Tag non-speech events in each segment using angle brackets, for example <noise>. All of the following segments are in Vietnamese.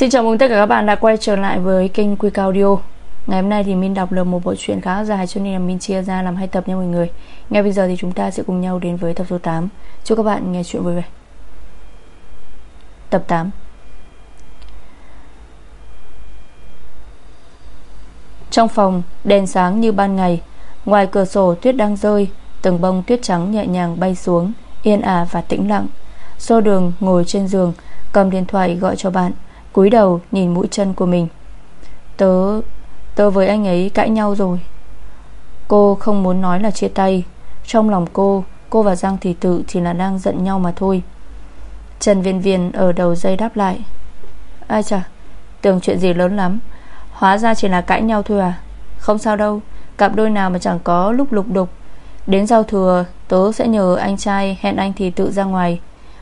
Xin chào mừng tất cả các bạn đã quay trở lại với kênh Quick Audio. Ngày hôm nay thì Min đọc được một bộ truyện khá dài cho nên là Min chia ra làm hai tập nha mọi người. Ngay bây giờ thì chúng ta sẽ cùng nhau đến với tập số 8 Chúc các bạn nghe chuyện vui vẻ. Tập 8 Trong phòng, đèn sáng như ban ngày. Ngoài cửa sổ tuyết đang rơi. Từng bông tuyết trắng nhẹ nhàng bay xuống Yên ả và tĩnh lặng. Xô đường ngồi trên giường Cầm điện thoại gọi cho bạn cúi đầu nhìn mũi chân của mình. Tớ Tớ với anh ấy cãi nhau rồi. Cô không muốn nói là chia tay. Trong lòng cô Cô và Giang Thị Tự chỉ là đang giận nhau mà thôi. Trần Viên Viên ở đầu dây đáp lại. Ai chà, Tưởng chuyện gì lớn lắm. Hóa ra chỉ là cãi nhau thôi à? Không sao đâu, Cặp đôi nào mà chẳng có lúc lục đục. Đến giao thừa, Tớ sẽ nhờ anh trai hẹn anh thì Tự ra ngoài.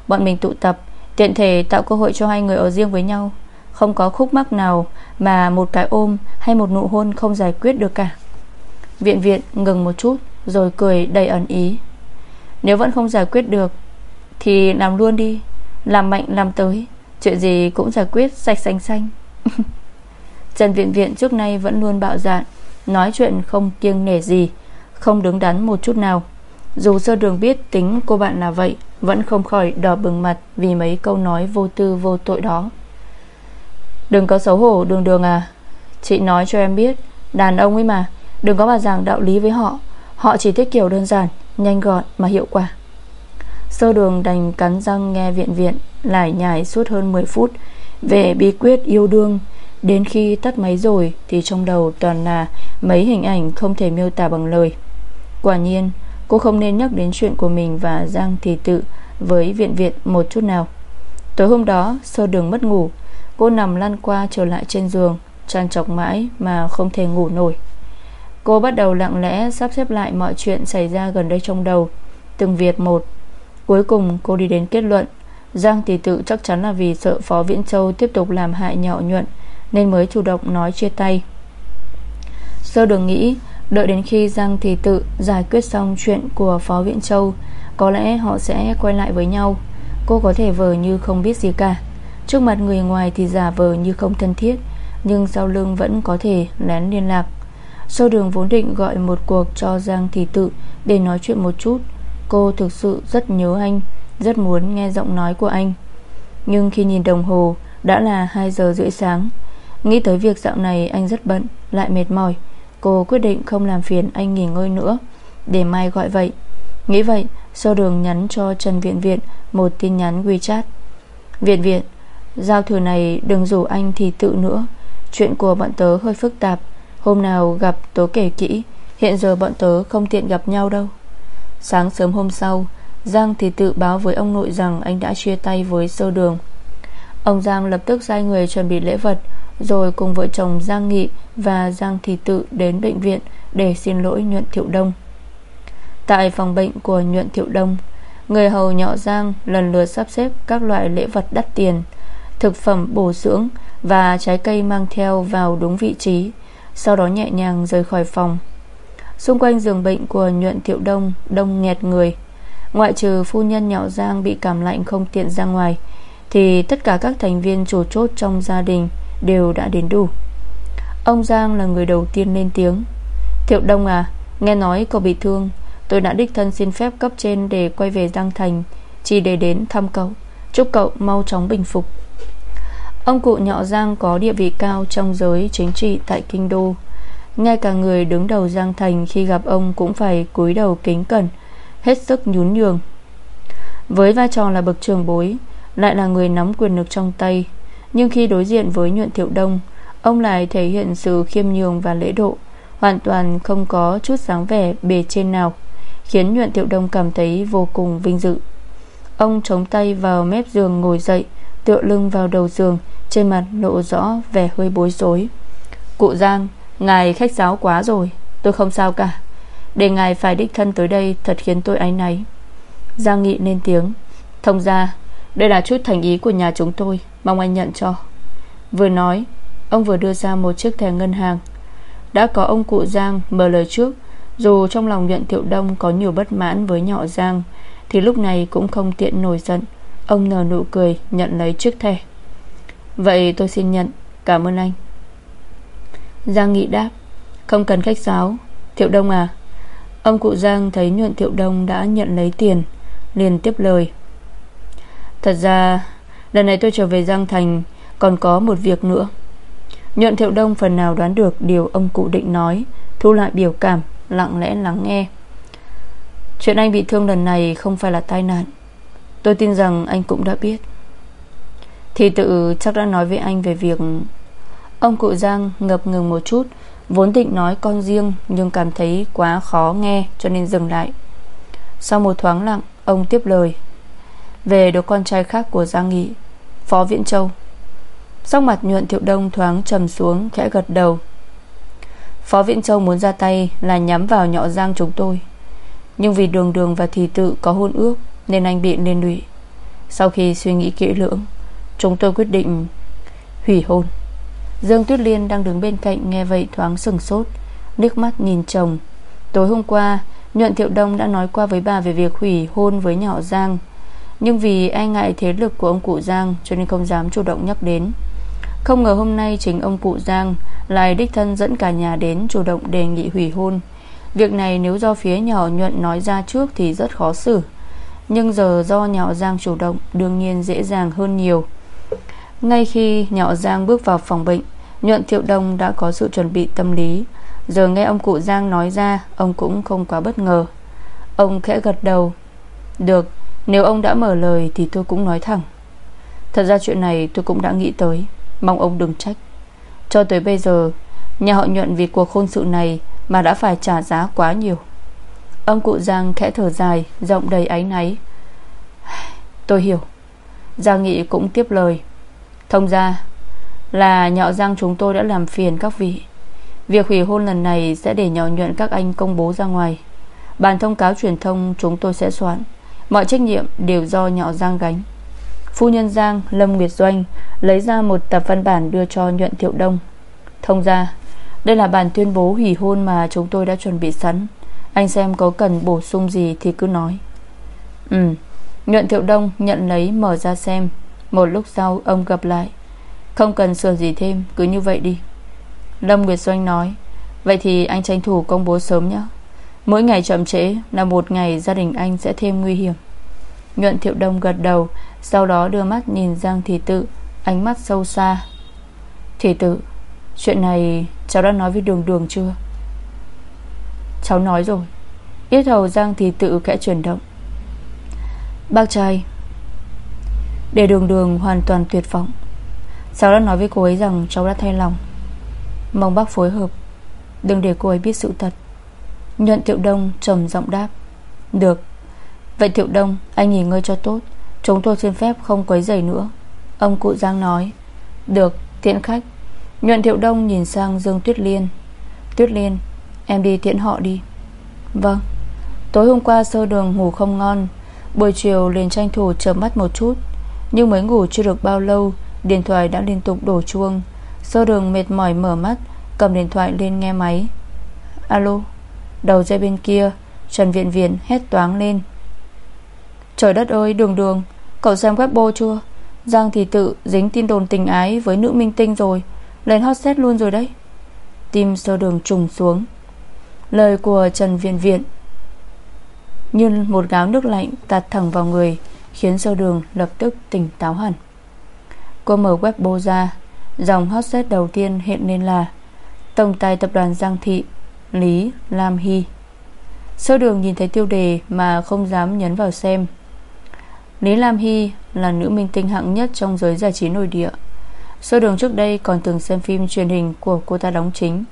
Bọn mình tụ tập, Tiện thể tạo cơ hội cho hai người ở riêng với nhau. Không có khúc mắc nào Mà một cái ôm hay một nụ hôn không giải quyết được cả. Viện viện ngừng một chút, Rồi cười đầy ẩn ý. Nếu vẫn không giải quyết được, Thì làm luôn đi, Làm mạnh làm tới, Chuyện gì cũng giải quyết sạch xanh xanh. <laughs> Trần Viện Viện trước nay vẫn luôn bạo dạn, Nói chuyện không kiêng nể gì, Không đứng đắn một chút nào. Dù sơ đường biết tính cô bạn là vậy, vẫn không khỏi đỏ bừng mặt Vì mấy câu nói vô tư vô tội đó. Đừng có xấu hổ, đường đường à. Chị nói cho em biết, Đàn ông ấy mà, Đừng có mà giảng đạo lý với họ. Họ chỉ thích kiểu đơn giản, Nhanh gọn mà hiệu quả. Sơ đường đành cắn răng nghe viện viện Lải nhải suốt hơn 10 phút. Về bí quyết yêu đương, Đến khi tắt máy rồi Thì trong đầu toàn là Mấy hình ảnh không thể miêu tả bằng lời. Quả nhiên, Cô không nên nhắc đến chuyện của mình và Giang Thị Tự Với viện viện một chút nào. Tối hôm đó, sơ đường mất ngủ Cô nằm lăn qua trở lại trên giường Tràn trọc mãi mà không thể ngủ nổi. Cô bắt đầu lặng lẽ Sắp xếp lại mọi chuyện xảy ra gần đây trong đầu. Từng việc một, Cuối cùng cô đi đến kết luận. Giang Tỷ Tự chắc chắn là vì sợ Phó Viễn Châu Tiếp tục làm hại nhỏ nhuận, Nên mới chủ động nói chia tay. Sơ đường nghĩ, Đợi đến khi Giang Thị Tự giải quyết xong chuyện của Phó viện Châu, Có lẽ họ sẽ quay lại với nhau. Cô có thể vờ như không biết gì cả. Trước mặt người ngoài thì giả vờ như không thân thiết, Nhưng sau lưng vẫn có thể lén liên lạc. Sâu đường vốn định gọi một cuộc cho Giang Thị Tự Để nói chuyện một chút. Cô thực sự rất nhớ anh, Rất muốn nghe giọng nói của anh. Nhưng khi nhìn đồng hồ, Đã là 2 giờ rưỡi sáng. Nghĩ tới việc dạo này anh rất bận, Lại mệt mỏi, Cô quyết định không làm phiền anh nghỉ ngơi nữa. Để mai gọi vậy. Nghĩ vậy Sơ đường nhắn cho Trần Viện Viện Một tin nhắn WeChat. Viện Viện Giao thừa này đừng rủ anh thì tự nữa. Chuyện của bọn tớ hơi phức tạp. Hôm nào gặp tớ kể kỹ. Hiện giờ bọn tớ không tiện gặp nhau đâu. Sáng sớm hôm sau, Giang thì tự báo với ông nội rằng Anh đã chia tay với sơ đường. Ông Giang lập tức sai người chuẩn bị lễ vật, rồi cùng vợ chồng Giang Nghị Và Giang thì Tự đến bệnh viện Để xin lỗi Nhuận Thiệu Đông. Tại phòng bệnh của Nhuận Thiệu Đông, Người hầu nhỏ Giang lần lượt sắp xếp các loại lễ vật đắt tiền. Thực phẩm bổ dưỡng Và trái cây mang theo vào đúng vị trí, Sau đó nhẹ nhàng rời khỏi phòng. Xung quanh giường bệnh của Nhuận Thiệu Đông Đông nghẹt người. Ngoại trừ phu nhân nhỏ Giang bị cảm lạnh không tiện ra ngoài, Thì tất cả các thành viên chủ chốt trong gia đình Đều đã đến đủ. Ông Giang là người đầu tiên lên tiếng. Thiệu Đông à Nghe nói cậu bị thương. Tôi đã đích thân xin phép cấp trên để quay về Giang Thành, Chỉ để đến thăm cậu. Chúc cậu mau chóng bình phục. Ông cụ nhọ Giang có địa vị cao Trong giới chính trị tại Kinh Đô. Ngay cả người đứng đầu Giang Thành Khi gặp ông cũng phải cúi đầu kính cẩn, Hết sức nhún nhường. Với vai trò là bậc trường bối, Lại là người nắm quyền lực trong tay, nhưng khi đối diện với nhuận thiệu đông, Ông lại thể hiện sự khiêm nhường và lễ độ, Hoàn toàn không có chút dáng vẻ bề trên nào, Khiến nhuận thiệu đông cảm thấy vô cùng vinh dự. Ông chống tay vào mép giường ngồi dậy Tựa lưng vào đầu giường, Trên mặt lộ rõ vẻ hơi bối rối. Cụ Giang, Ngài khách giáo quá rồi, Tôi không sao cả. Để ngài phải đích thân tới đây Thật khiến tôi áy náy. Giang Nghị lên tiếng. Thông ra đây là chút thành ý của nhà chúng tôi, Mong anh nhận cho. Vừa nói, Ông vừa đưa ra một chiếc thẻ ngân hàng. Đã có ông cụ Giang mở lời trước, Dù trong lòng nhận thiệu đông Có nhiều bất mãn với nhỏ Giang, Thì lúc này cũng không tiện nổi giận. Ông nở nụ cười, nhận lấy chiếc thẻ. Vậy tôi xin nhận, Cảm ơn anh. Giang Nghị đáp, Không cần khách sáo. Thiệu Đông à Ông cụ Giang thấy nhuận Thiệu Đông đã nhận lấy tiền, liền tiếp lời. Thật ra, Lần này tôi trở về Giang Thành Còn có một việc nữa. Nhuận Thiệu Đông phần nào đoán được Điều ông cụ định nói, Thu lại biểu cảm, Lặng lẽ lắng nghe. Chuyện anh bị thương lần này không phải là tai nạn. Tôi tin rằng anh cũng đã biết. Thì tự chắc đã nói với anh về việc Ông cụ Giang ngập ngừng một chút, Vốn định nói con riêng Nhưng cảm thấy quá khó nghe Cho nên dừng lại. Sau một thoáng lặng, Ông tiếp lời. Về đứa con trai khác của Giang Nghị, Phó Viễn Châu. Sắc mặt nhuận thiệu đông thoáng trầm xuống, Khẽ gật đầu. Phó Viễn Châu muốn ra tay Là nhắm vào nhọ Giang chúng tôi. Nhưng vì đường đường và thì tự có hôn ước nên anh bị liên lụy. Sau khi suy nghĩ kỹ lưỡng, Chúng tôi quyết định hủy hôn. Dương Tuyết Liên đang đứng bên cạnh Nghe vậy thoáng sừng sốt, Nước mắt nhìn chồng. Tối hôm qua, Nhuận Thiệu Đông đã nói qua với bà về việc hủy hôn với nhỏ Giang. Nhưng vì e ngại thế lực của ông cụ Giang Cho nên không dám chủ động nhắc đến. Không ngờ hôm nay chính ông cụ Giang Lại đích thân dẫn cả nhà đến Chủ động đề nghị hủy hôn. Việc này nếu do phía nhỏ Nhuận nói ra trước Thì rất khó xử. Nhưng giờ do nhỏ Giang chủ động, Đương nhiên dễ dàng hơn nhiều. Ngay khi nhỏ Giang bước vào phòng bệnh, Nhuận Thiệu Đông đã có sự chuẩn bị tâm lý. Giờ nghe ông cụ Giang nói ra, Ông cũng không quá bất ngờ. Ông khẽ gật đầu. Được, nếu ông đã mở lời Thì tôi cũng nói thẳng. Thật ra chuyện này tôi cũng đã nghĩ tới. Mong ông đừng trách. Cho tới bây giờ, Nhà họ nhuận vì cuộc hôn sự này Mà đã phải trả giá quá nhiều. Ông cụ Giang khẽ thở dài, Giọng đầy áy náy. Tôi hiểu. Giang Nghị cũng tiếp lời. Thông ra Là nhọ giang chúng tôi đã làm phiền các vị. Việc hủy hôn lần này Sẽ để nhỏ nhuận các anh công bố ra ngoài. Bản thông cáo truyền thông chúng tôi sẽ soạn. Mọi trách nhiệm đều do nhỏ Giang gánh. Phu nhân Giang, Lâm Nguyệt Doanh, Lấy ra một tập văn bản đưa cho nhuận thiệu đông. Thông ra, Đây là bản tuyên bố hủy hôn mà chúng tôi đã chuẩn bị sẵn. Anh xem có cần bổ sung gì thì cứ nói. Ừ Nhuận thiệu đông nhận lấy mở ra xem. Một lúc sau, ông gặp lại. Không cần sửa gì thêm, Cứ như vậy đi. Lâm Nguyệt Doanh nói. Vậy thì anh tranh thủ công bố sớm nhé. Mỗi ngày chậm trễ là một ngày gia đình anh sẽ thêm nguy hiểm. Nhuận Thiệu Đông gật đầu, Sau đó đưa mắt nhìn Giang Thị Tự, Ánh mắt sâu xa. Thị Tự, Chuyện này cháu đã nói với Đường Đường chưa? Cháu nói rồi. Yết hầu Giang thì Tự kẽ chuyển động. Bác trai. Để đường đường hoàn toàn tuyệt vọng. Cháu đã nói với cô ấy rằng cháu đã thay lòng. Mong bác phối hợp. Đừng để cô ấy biết sự thật. Nhuận Thiệu Đông trầm giọng đáp. Được. Vậy Thiệu Đông, anh nghỉ ngơi cho tốt. Chúng tôi xin phép không quấy rầy nữa. Ông cụ Giang nói. Được, tiện khách. Nhuận Thiệu Đông nhìn sang Dương Tuyết Liên. Tuyết Liên Em đi tiễn họ đi. Vâng. Tối hôm qua sơ đường ngủ không ngon. Buổi chiều liền tranh thủ chớm mắt một chút. Nhưng mới ngủ chưa được bao lâu, Điện thoại đã liên tục đổ chuông. Sơ đường mệt mỏi mở mắt, Cầm điện thoại lên nghe máy. Alo, Đầu dây bên kia, Trần Viện Viện hét toáng lên. Trời đất ơi, đường đường, Cậu xem webbo chưa? Giang thì tự dính tin đồn tình ái với nữ minh tinh rồi, Lên hot set luôn rồi đấy. Tim sơ đường trùng xuống. Lời của Trần Viện Viện. Như một gáo nước lạnh tạt thẳng vào người, Khiến sâu đường lập tức tỉnh táo hẳn. Cô mở webbo ra Dòng hot set đầu tiên hiện lên là Tổng tài tập đoàn Giang Thị Lý Lam Hy. Sơ đường nhìn thấy tiêu đề Mà không dám nhấn vào xem. Lý Lam Hy là nữ minh tinh hạng nhất Trong giới giải trí nội địa. Sơ đường trước đây còn từng xem phim truyền hình Của cô ta đóng chính.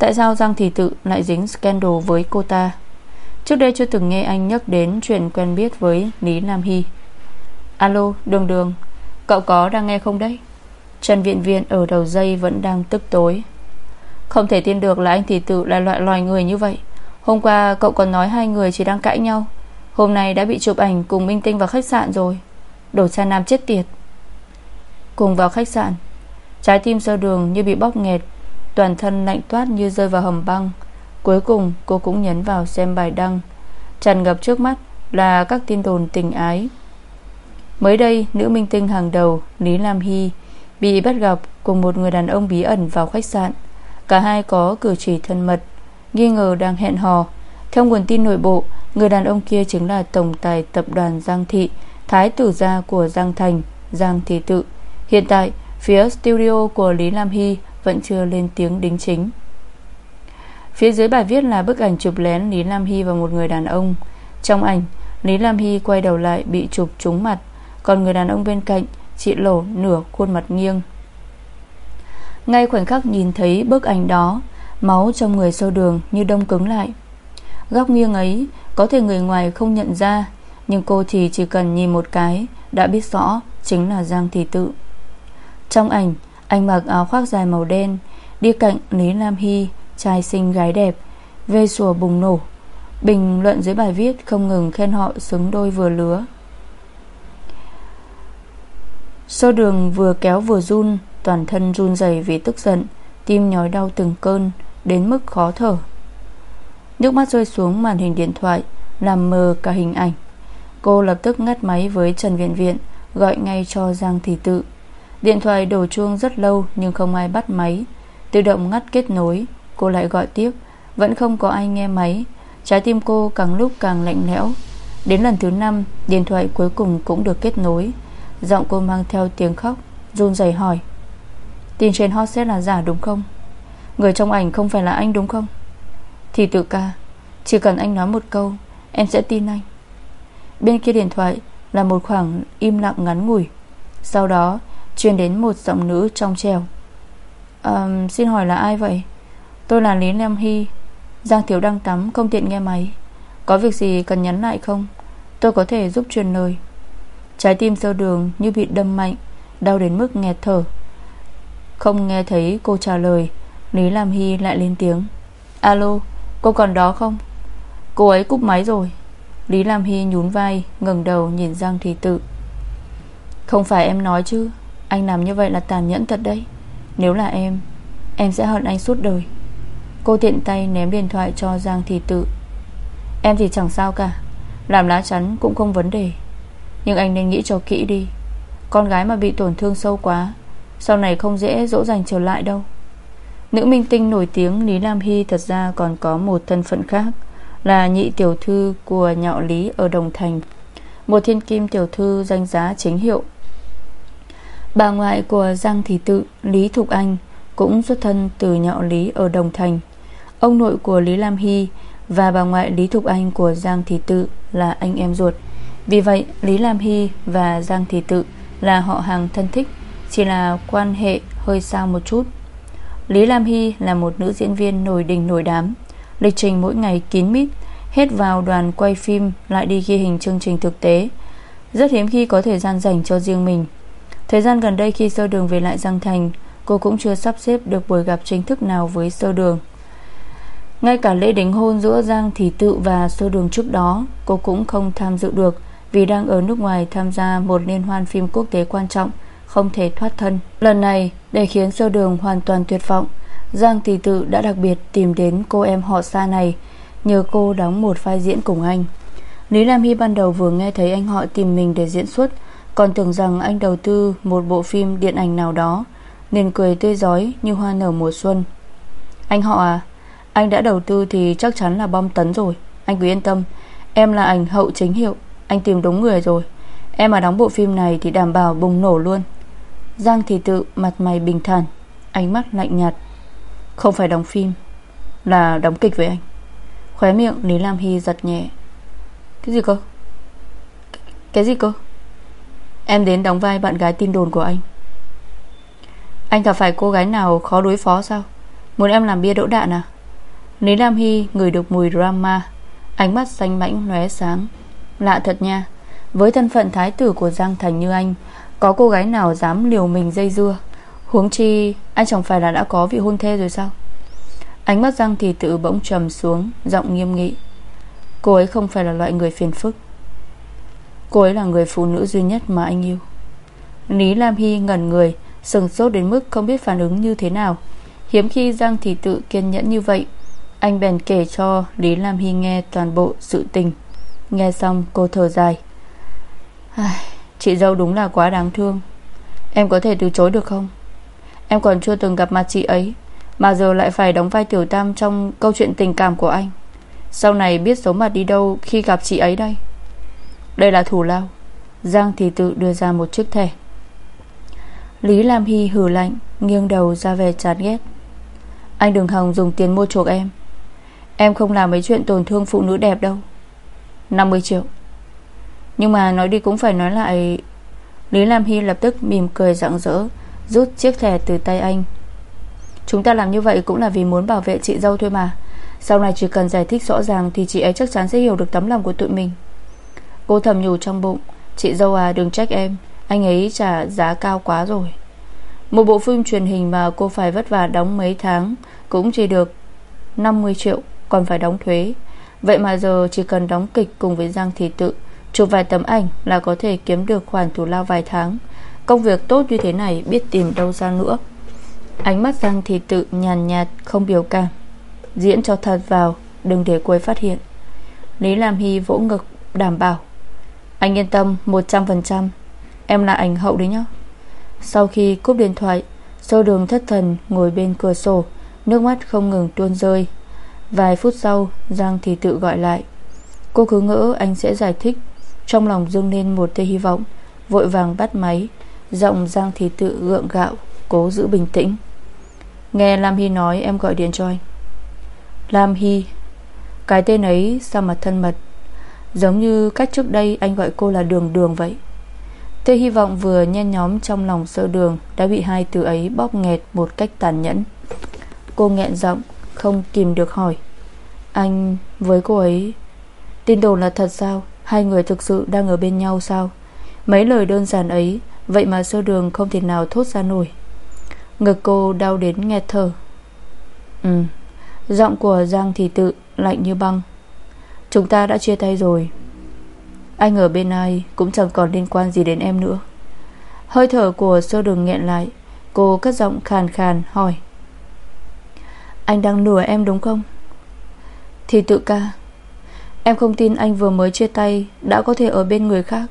Tại sao Giang Thị Tự lại dính scandal với cô ta? Trước đây chưa từng nghe anh nhắc đến Chuyện quen biết với Lý Nam Hy. Alo, đường đường, Cậu có đang nghe không đấy? Trần Viện Viện ở đầu dây vẫn đang tức tối. Không thể tin được là anh Thị tự là loại loài người như vậy. Hôm qua cậu còn nói hai người chỉ đang cãi nhau. Hôm nay đã bị chụp ảnh cùng Minh Tinh vào khách sạn rồi. Đồ cha nam chết tiệt. Cùng vào khách sạn. Trái tim sơ đường như bị bóc nghẹt. Toàn thân lạnh toát như rơi vào hầm băng. Cuối cùng, cô cũng nhấn vào xem bài đăng. Tràn ngập trước mắt Là các tin đồn tình ái. Mới đây, nữ minh tinh hàng đầu, Lý Lam Hy, Bị bắt gặp cùng một người đàn ông bí ẩn vào khách sạn. Cả hai có cử chỉ thân mật, Nghi ngờ đang hẹn hò. Theo nguồn tin nội bộ, Người đàn ông kia chính là tổng tài tập đoàn Giang Thị, Thái tử gia của Giang Thành, Giang Thị Tự. Hiện tại, phía studio của Lý Lam Hy vẫn chưa lên tiếng đính chính. Phía dưới bài viết là bức ảnh chụp lén Lý Lam Hy và một người đàn ông. Trong ảnh, Lý Lam Hy quay đầu lại bị chụp trúng mặt, Còn người đàn ông bên cạnh Chị lổ nửa khuôn mặt nghiêng. Ngay khoảnh khắc nhìn thấy bức ảnh đó, Máu trong người sâu đường như đông cứng lại. Góc nghiêng ấy Có thể người ngoài không nhận ra, Nhưng cô thì chỉ cần nhìn một cái Đã biết rõ chính là Giang Thị Tự. Trong ảnh anh mặc áo khoác dài màu đen, Đi cạnh Lý nam Hy, Trai xinh gái đẹp, Vê sùa bùng nổ. Bình luận dưới bài viết không ngừng khen họ xứng đôi vừa lứa. Sơ đường vừa kéo vừa run, Toàn thân run rẩy vì tức giận, Tim nhói đau từng cơn, Đến mức khó thở. Nước mắt rơi xuống màn hình điện thoại Làm mờ cả hình ảnh. Cô lập tức ngắt máy với Trần Viện Viện, Gọi ngay cho Giang Thị Tự. Điện thoại đổ chuông rất lâu Nhưng không ai bắt máy. Tự động ngắt kết nối. Cô lại gọi tiếp. Vẫn không có ai nghe máy. Trái tim cô càng lúc càng lạnh lẽo. Đến lần thứ 5 Điện thoại cuối cùng cũng được kết nối. Giọng cô mang theo tiếng khóc, run rẩy hỏi. Tin trên hot set là giả đúng không? Người trong ảnh không phải là anh đúng không? Thì tự ca, Chỉ cần anh nói một câu, Em sẽ tin anh. Bên kia điện thoại là một khoảng im lặng ngắn ngủi. Sau đó Truyền đến một giọng nữ trong trèo. Um, Xin hỏi là ai vậy? Tôi là Lý Lam Hy Giang Thiếu đang tắm không tiện nghe máy. Có việc gì cần nhắn lại không? Tôi có thể giúp truyền lời. Trái tim sơ đường như bị đâm mạnh Đau đến mức nghẹt thở. Không nghe thấy cô trả lời Lý Lam Hy lại lên tiếng. Alo cô còn đó không? Cô ấy cúp máy rồi. Lý Lam Hy nhún vai ngẩng đầu nhìn Giang Thị Tự. Không phải em nói chứ. Anh làm như vậy là tàn nhẫn thật đấy. Nếu là em Em sẽ hận anh suốt đời. Cô tiện tay ném điện thoại cho Giang Thị Tự. Em thì chẳng sao cả, Làm lá chắn cũng không vấn đề. Nhưng anh nên nghĩ cho kỹ đi. Con gái mà bị tổn thương sâu quá, Sau này không dễ dỗ dành trở lại đâu. Nữ minh tinh nổi tiếng Lý Lam Hy thật ra còn có một thân phận khác, Là nhị tiểu thư của nhạo Lý ở Đồng Thành. Một thiên kim tiểu thư danh giá chính hiệu. Bà ngoại của Giang Thị Tự, Lý Thục Anh, Cũng xuất thân từ nhọ Lý ở Đồng Thành. Ông nội của Lý Lam Hy Và bà ngoại Lý Thục Anh của Giang Thị Tự Là anh em ruột. Vì vậy, Lý Lam Hy và Giang Thị Tự Là họ hàng thân thích, Chỉ là quan hệ hơi xa một chút. Lý Lam Hy là một nữ diễn viên nổi đình nổi đám, Lịch trình mỗi ngày kín mít, Hết vào đoàn quay phim Lại đi ghi hình chương trình thực tế. Rất hiếm khi có thời gian dành cho riêng mình. Thời gian gần đây khi sơ đường về lại Giang Thành, Cô cũng chưa sắp xếp được buổi gặp chính thức nào với sơ đường. Ngay cả lễ đính hôn giữa Giang Thị Tự và Sơ Đường trước đó, Cô cũng không tham dự được Vì đang ở nước ngoài tham gia một liên hoan phim quốc tế quan trọng, Không thể thoát thân. Lần này, để khiến Sơ Đường hoàn toàn tuyệt vọng, Giang Thị Tự đã đặc biệt tìm đến cô em họ xa này Nhờ cô đóng một vai diễn cùng anh. Lý Lam Hy ban đầu vừa nghe thấy anh họ tìm mình để diễn xuất còn tưởng rằng anh đầu tư một bộ phim điện ảnh nào đó, Nên cười tươi giói như hoa nở mùa xuân. Anh họ à anh đã đầu tư thì chắc chắn là bom tấn rồi, Anh cứ yên tâm. Em là ảnh hậu chính hiệu, Anh tìm đúng người rồi. Em mà đóng bộ phim này thì đảm bảo bùng nổ luôn. Giang thì tự, mặt mày bình thản, Ánh mắt lạnh nhạt. Không phải đóng phim, Là đóng kịch với anh. Khóe miệng Lý Lam Hy giật nhẹ. Cái gì cơ? Cái gì cơ? Em đến đóng vai bạn gái tin đồn của anh. Anh gặp phải cô gái nào khó đối phó sao? Muốn em làm bia đỗ đạn à? Lý Lam Hy ngửi được mùi drama, Ánh mắt xanh mãnh lóe sáng. Lạ thật nha, Với thân phận thái tử của Giang Thành như anh, Có cô gái nào dám liều mình dây dưa? Huống chi, Anh chẳng phải là đã có vị hôn thê rồi sao? Ánh mắt Giang thì tự bỗng trầm xuống, Giọng nghiêm nghị. Cô ấy không phải là loại người phiền phức. Cô ấy là người phụ nữ duy nhất mà anh yêu. Lý Lam Hy ngẩn người, Sừng sốt đến mức không biết phản ứng như thế nào. Hiếm khi Giang Thị Tự kiên nhẫn như vậy, anh bèn kể cho Lý Lam Hy nghe toàn bộ sự tình. Nghe xong, cô thở dài. Chị dâu đúng là quá đáng thương. Em có thể từ chối được không? Em còn chưa từng gặp mặt chị ấy, Mà giờ lại phải đóng vai tiểu tam Trong câu chuyện tình cảm của anh. Sau này biết giấu mặt đi đâu Khi gặp chị ấy đây? Đây là thủ lao. Giang thì tự đưa ra một chiếc thẻ. Lý Lam Hy hử lạnh, Nghiêng đầu ra về chán ghét. Anh đừng hòng dùng tiền mua chuộc em. Em không làm mấy chuyện tổn thương phụ nữ đẹp đâu. 50 triệu. Nhưng mà nói đi cũng phải nói lại. Lý Lam Hy lập tức mỉm cười rạng rỡ, Rút chiếc thẻ từ tay anh. Chúng ta làm như vậy cũng là vì muốn bảo vệ chị dâu thôi mà. Sau này chỉ cần giải thích rõ ràng Thì chị ấy chắc chắn sẽ hiểu được tấm lòng của tụi mình. Cô thầm nhủ trong bụng, Chị dâu à đừng trách em, Anh ấy trả giá cao quá rồi. Một bộ phim truyền hình mà cô phải vất vả đóng mấy tháng Cũng chỉ được 50 triệu, Còn phải đóng thuế. Vậy mà giờ chỉ cần đóng kịch cùng với Giang Thị Tự, Chụp vài tấm ảnh là có thể kiếm được khoản thủ lao vài tháng. Công việc tốt như thế này, biết tìm đâu ra nữa. Ánh mắt Giang Thị Tự nhàn nhạt, không biểu cảm, Diễn cho thật vào, Đừng để cô ấy phát hiện. Lý Lam Hy vỗ ngực, đảm bảo anh yên tâm 100% Em là ảnh hậu đấy nhá. Sau khi cúp điện thoại Sơ đường thất thần ngồi bên cửa sổ, Nước mắt không ngừng tuôn rơi. Vài phút sau, Giang thì tự gọi lại. Cô cứ ngỡ anh sẽ giải thích. Trong lòng dâng lên một tia hy vọng, Vội vàng bắt máy. Giọng Giang thì tự gượng gạo, Cố giữ bình tĩnh. Nghe Lam Hy nói, em gọi điện cho anh. Lam Hy, Cái tên ấy sao mà thân mật? Giống như cách trước đây anh gọi cô là đường đường vậy. Tê hy vọng vừa nhen nhóm trong lòng sơ đường Đã bị hai từ ấy bóp nghẹt một cách tàn nhẫn. Cô nghẹn giọng, Không kìm được hỏi. Anh, với cô ấy, Tin đồn là thật sao? Hai người thực sự đang ở bên nhau sao? Mấy lời đơn giản ấy, Vậy mà sơ đường không thể nào thốt ra nổi. Ngực cô đau đến nghẹt thở. Ừ Giọng của Giang thị tự, lạnh như băng. Chúng ta đã chia tay rồi. Anh ở bên ai Cũng chẳng còn liên quan gì đến em nữa. Hơi thở của sơ đường nghẹn lại. Cô cất giọng khàn khàn hỏi. Anh đang lừa em đúng không? Thì tự ca. Em không tin anh vừa mới chia tay Đã có thể ở bên người khác.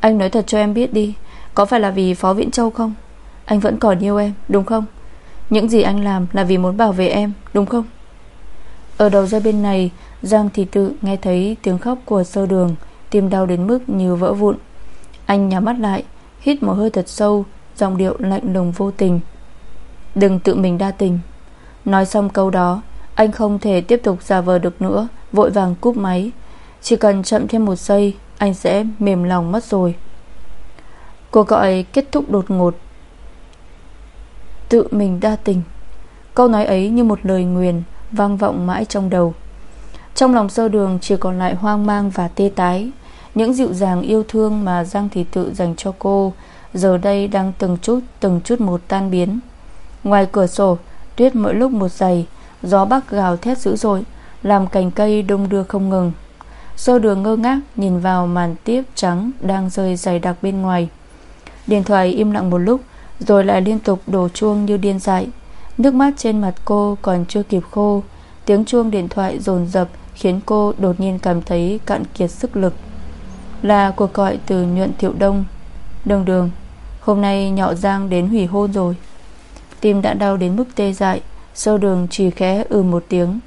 Anh nói thật cho em biết đi. Có phải là vì Phó Viễn Châu không? Anh vẫn còn yêu em, đúng không? Những gì anh làm là vì muốn bảo vệ em, đúng không? Ở đầu dây bên này Giang thì tự nghe thấy tiếng khóc của sơ đường, Tim đau đến mức như vỡ vụn. Anh nhắm mắt lại, Hít một hơi thật sâu, giọng điệu lạnh lùng vô tình. Đừng tự mình đa tình. Nói xong câu đó, Anh không thể tiếp tục giả vờ được nữa, Vội vàng cúp máy. Chỉ cần chậm thêm một giây, Anh sẽ mềm lòng mất rồi. Cuộc gọi kết thúc đột ngột. Tự mình đa tình. Câu nói ấy như một lời nguyền, Vang vọng mãi trong đầu. Trong lòng sơ đường chỉ còn lại hoang mang và tê tái. Những dịu dàng yêu thương Mà Giang Thị Tự dành cho cô Giờ đây đang từng chút Từng chút một tan biến. Ngoài cửa sổ, Tuyết mỗi lúc một dày, Gió bắc gào thét dữ dội, Làm cành cây đông đưa không ngừng. Sơ đường ngơ ngác nhìn vào màn tiếp trắng Đang rơi dày đặc bên ngoài. Điện thoại im lặng một lúc, Rồi lại liên tục đổ chuông như điên dại. Nước mắt trên mặt cô còn chưa kịp khô, Tiếng chuông điện thoại dồn dập Khiến cô đột nhiên cảm thấy cạn kiệt sức lực. Là cuộc gọi từ nhuận thiệu đông. Đường đường, Hôm nay nhọ giang đến hủy hôn rồi. Tim đã đau đến mức tê dại, Sâu đường chỉ khẽ ừ một tiếng.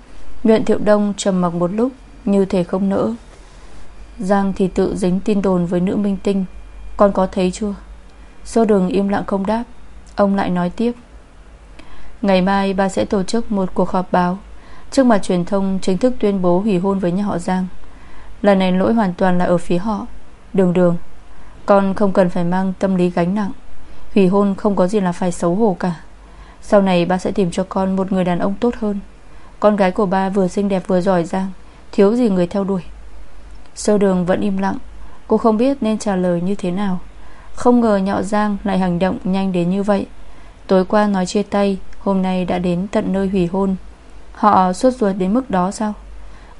Nhuận thiệu đông trầm mặc một lúc, Như thể không nỡ. Giang thì tự dính tin đồn với nữ minh tinh. Con có thấy chưa? Sơ đường im lặng không đáp. Ông lại nói tiếp. Ngày mai ba sẽ tổ chức một cuộc họp báo. Trước mặt truyền thông chính thức tuyên bố hủy hôn với nhà họ Giang. Lần này lỗi hoàn toàn là ở phía họ. Đường đường. Con không cần phải mang tâm lý gánh nặng. Hủy hôn không có gì là phải xấu hổ cả. Sau này ba sẽ tìm cho con một người đàn ông tốt hơn. Con gái của ba vừa xinh đẹp vừa giỏi giang, Thiếu gì người theo đuổi. Sơ đường vẫn im lặng. Cô không biết nên trả lời như thế nào. Không ngờ nhọ giang lại hành động nhanh đến như vậy. Tối qua nói chia tay, Hôm nay đã đến tận nơi hủy hôn. Họ suốt ruột đến mức đó sao?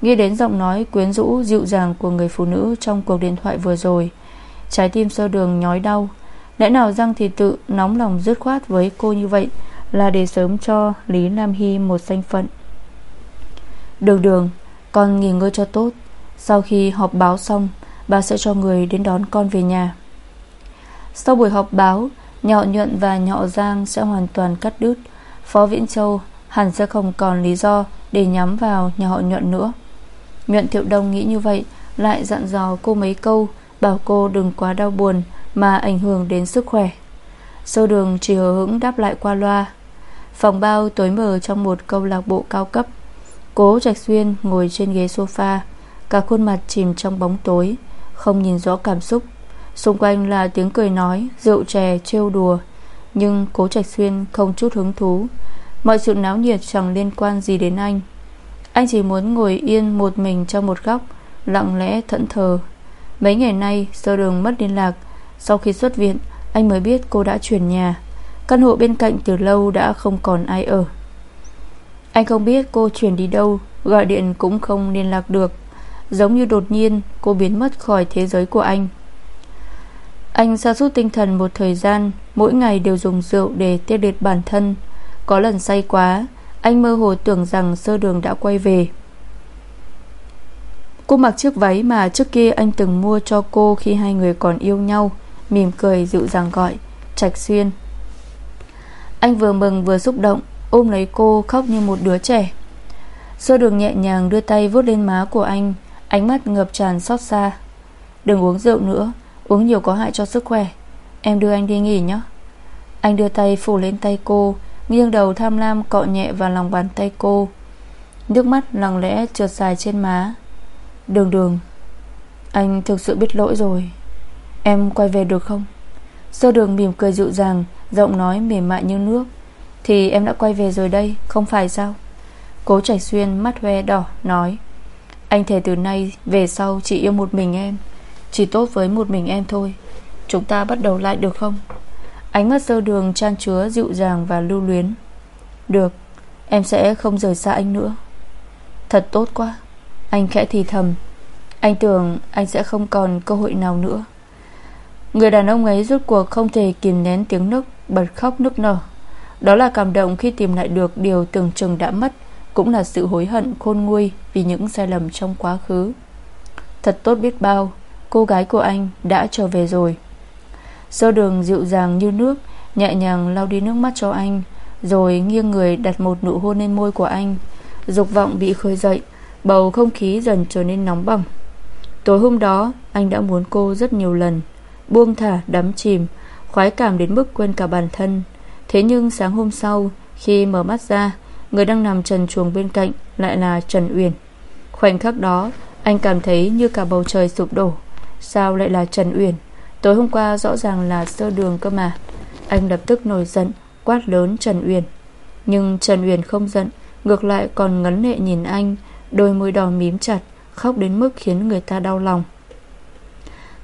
Nghĩ đến giọng nói quyến rũ, Dịu dàng của người phụ nữ Trong cuộc điện thoại vừa rồi, Trái tim sơ đường nhói đau. Lẽ nào Giang thì tự nóng lòng dứt khoát với cô như vậy Là để sớm cho Lý Nam Hy một danh phận? Đường đường, Con nghỉ ngơi cho tốt. Sau khi họp báo xong, Bà sẽ cho người đến đón con về nhà. Sau buổi họp báo, Nhọ nhuận và nhọ giang sẽ hoàn toàn cắt đứt. Phó Viễn Châu hẳn sẽ không còn lý do Để nhắm vào nhà họ nhuận nữa. Nhuận Thiệu Đông nghĩ như vậy, Lại dặn dò cô mấy câu, Bảo cô đừng quá đau buồn Mà ảnh hưởng đến sức khỏe. Sô đường chỉ hờ hững đáp lại qua loa. Phòng bao tối mờ trong một câu lạc bộ cao cấp. Cố Trạch Xuyên ngồi trên ghế sofa, Cả khuôn mặt chìm trong bóng tối, Không nhìn rõ cảm xúc. Xung quanh là tiếng cười nói, Rượu chè trêu đùa, Nhưng cố Trạch Xuyên không chút hứng thú Mọi sự náo nhiệt chẳng liên quan gì đến anh. Anh chỉ muốn ngồi yên một mình trong một góc, Lặng lẽ, thẫn thờ. Mấy ngày nay sơ đường mất liên lạc, Sau khi xuất viện, Anh mới biết cô đã chuyển nhà. Căn hộ bên cạnh từ lâu đã không còn ai ở. Anh không biết cô chuyển đi đâu, Gọi điện cũng không liên lạc được. Giống như đột nhiên, cô biến mất khỏi thế giới của anh. Anh sa sút tinh thần một thời gian, Mỗi ngày đều dùng rượu để tiêu liệt bản thân. Có lần say quá, Anh mơ hồ tưởng rằng sơ đường đã quay về. Cô mặc chiếc váy mà trước kia anh từng mua cho cô Khi hai người còn yêu nhau, Mỉm cười dịu dàng gọi, Trạch Xuyên. Anh vừa mừng vừa xúc động, Ôm lấy cô khóc như một đứa trẻ. Sơ đường nhẹ nhàng đưa tay vuốt lên má của anh, Ánh mắt ngập tràn xót xa. Đừng uống rượu nữa, Uống nhiều có hại cho sức khỏe, Em đưa anh đi nghỉ nhé. Anh đưa tay phủ lên tay cô Nghiêng đầu tham lam, cọ nhẹ vào lòng bàn tay cô. Nước mắt lặng lẽ trượt dài trên má. Đường đường, Anh thực sự biết lỗi rồi. Em quay về được không? Sơ đường mỉm cười dịu dàng, Giọng nói mềm mại như nước. Thì em đã quay về rồi đây, Không phải sao? Cố chảy xuyên mắt hoe đỏ, nói. Anh thề từ nay về sau chỉ yêu một mình em. Chỉ tốt với một mình em thôi. Chúng ta bắt đầu lại được không? Ánh mắt sơ đường chan chứa dịu dàng và lưu luyến. Được, Em sẽ không rời xa anh nữa. Thật tốt quá. Anh khẽ thì thầm. Anh tưởng anh sẽ không còn cơ hội nào nữa. Người đàn ông ấy rốt cuộc không thể kìm nén tiếng nức, Bật khóc nức nở. Đó là cảm động khi tìm lại được điều tưởng chừng đã mất, Cũng là sự hối hận khôn nguôi Vì những sai lầm trong quá khứ. Thật tốt biết bao, Cô gái của anh đã trở về rồi. Sơ đường dịu dàng như nước, Nhẹ nhàng lau đi nước mắt cho anh, Rồi nghiêng người đặt một nụ hôn lên môi của anh. Dục vọng bị khơi dậy, Bầu không khí dần trở nên nóng bỏng. Tối hôm đó, Anh đã muốn cô rất nhiều lần, Buông thả, đắm chìm, Khoái cảm đến mức quên cả bản thân. Thế nhưng sáng hôm sau, Khi mở mắt ra, Người đang nằm trần chuồng bên cạnh Lại là Trần Uyển. Khoảnh khắc đó, Anh cảm thấy như cả bầu trời sụp đổ. Sao lại là Trần Uyển? Tối hôm qua rõ ràng là sơ đường cơ mà. Anh lập tức nổi giận Quát lớn Trần Uyển. Nhưng Trần Uyển không giận Ngược lại còn ngấn lệ nhìn anh Đôi môi đỏ mím chặt Khóc đến mức khiến người ta đau lòng.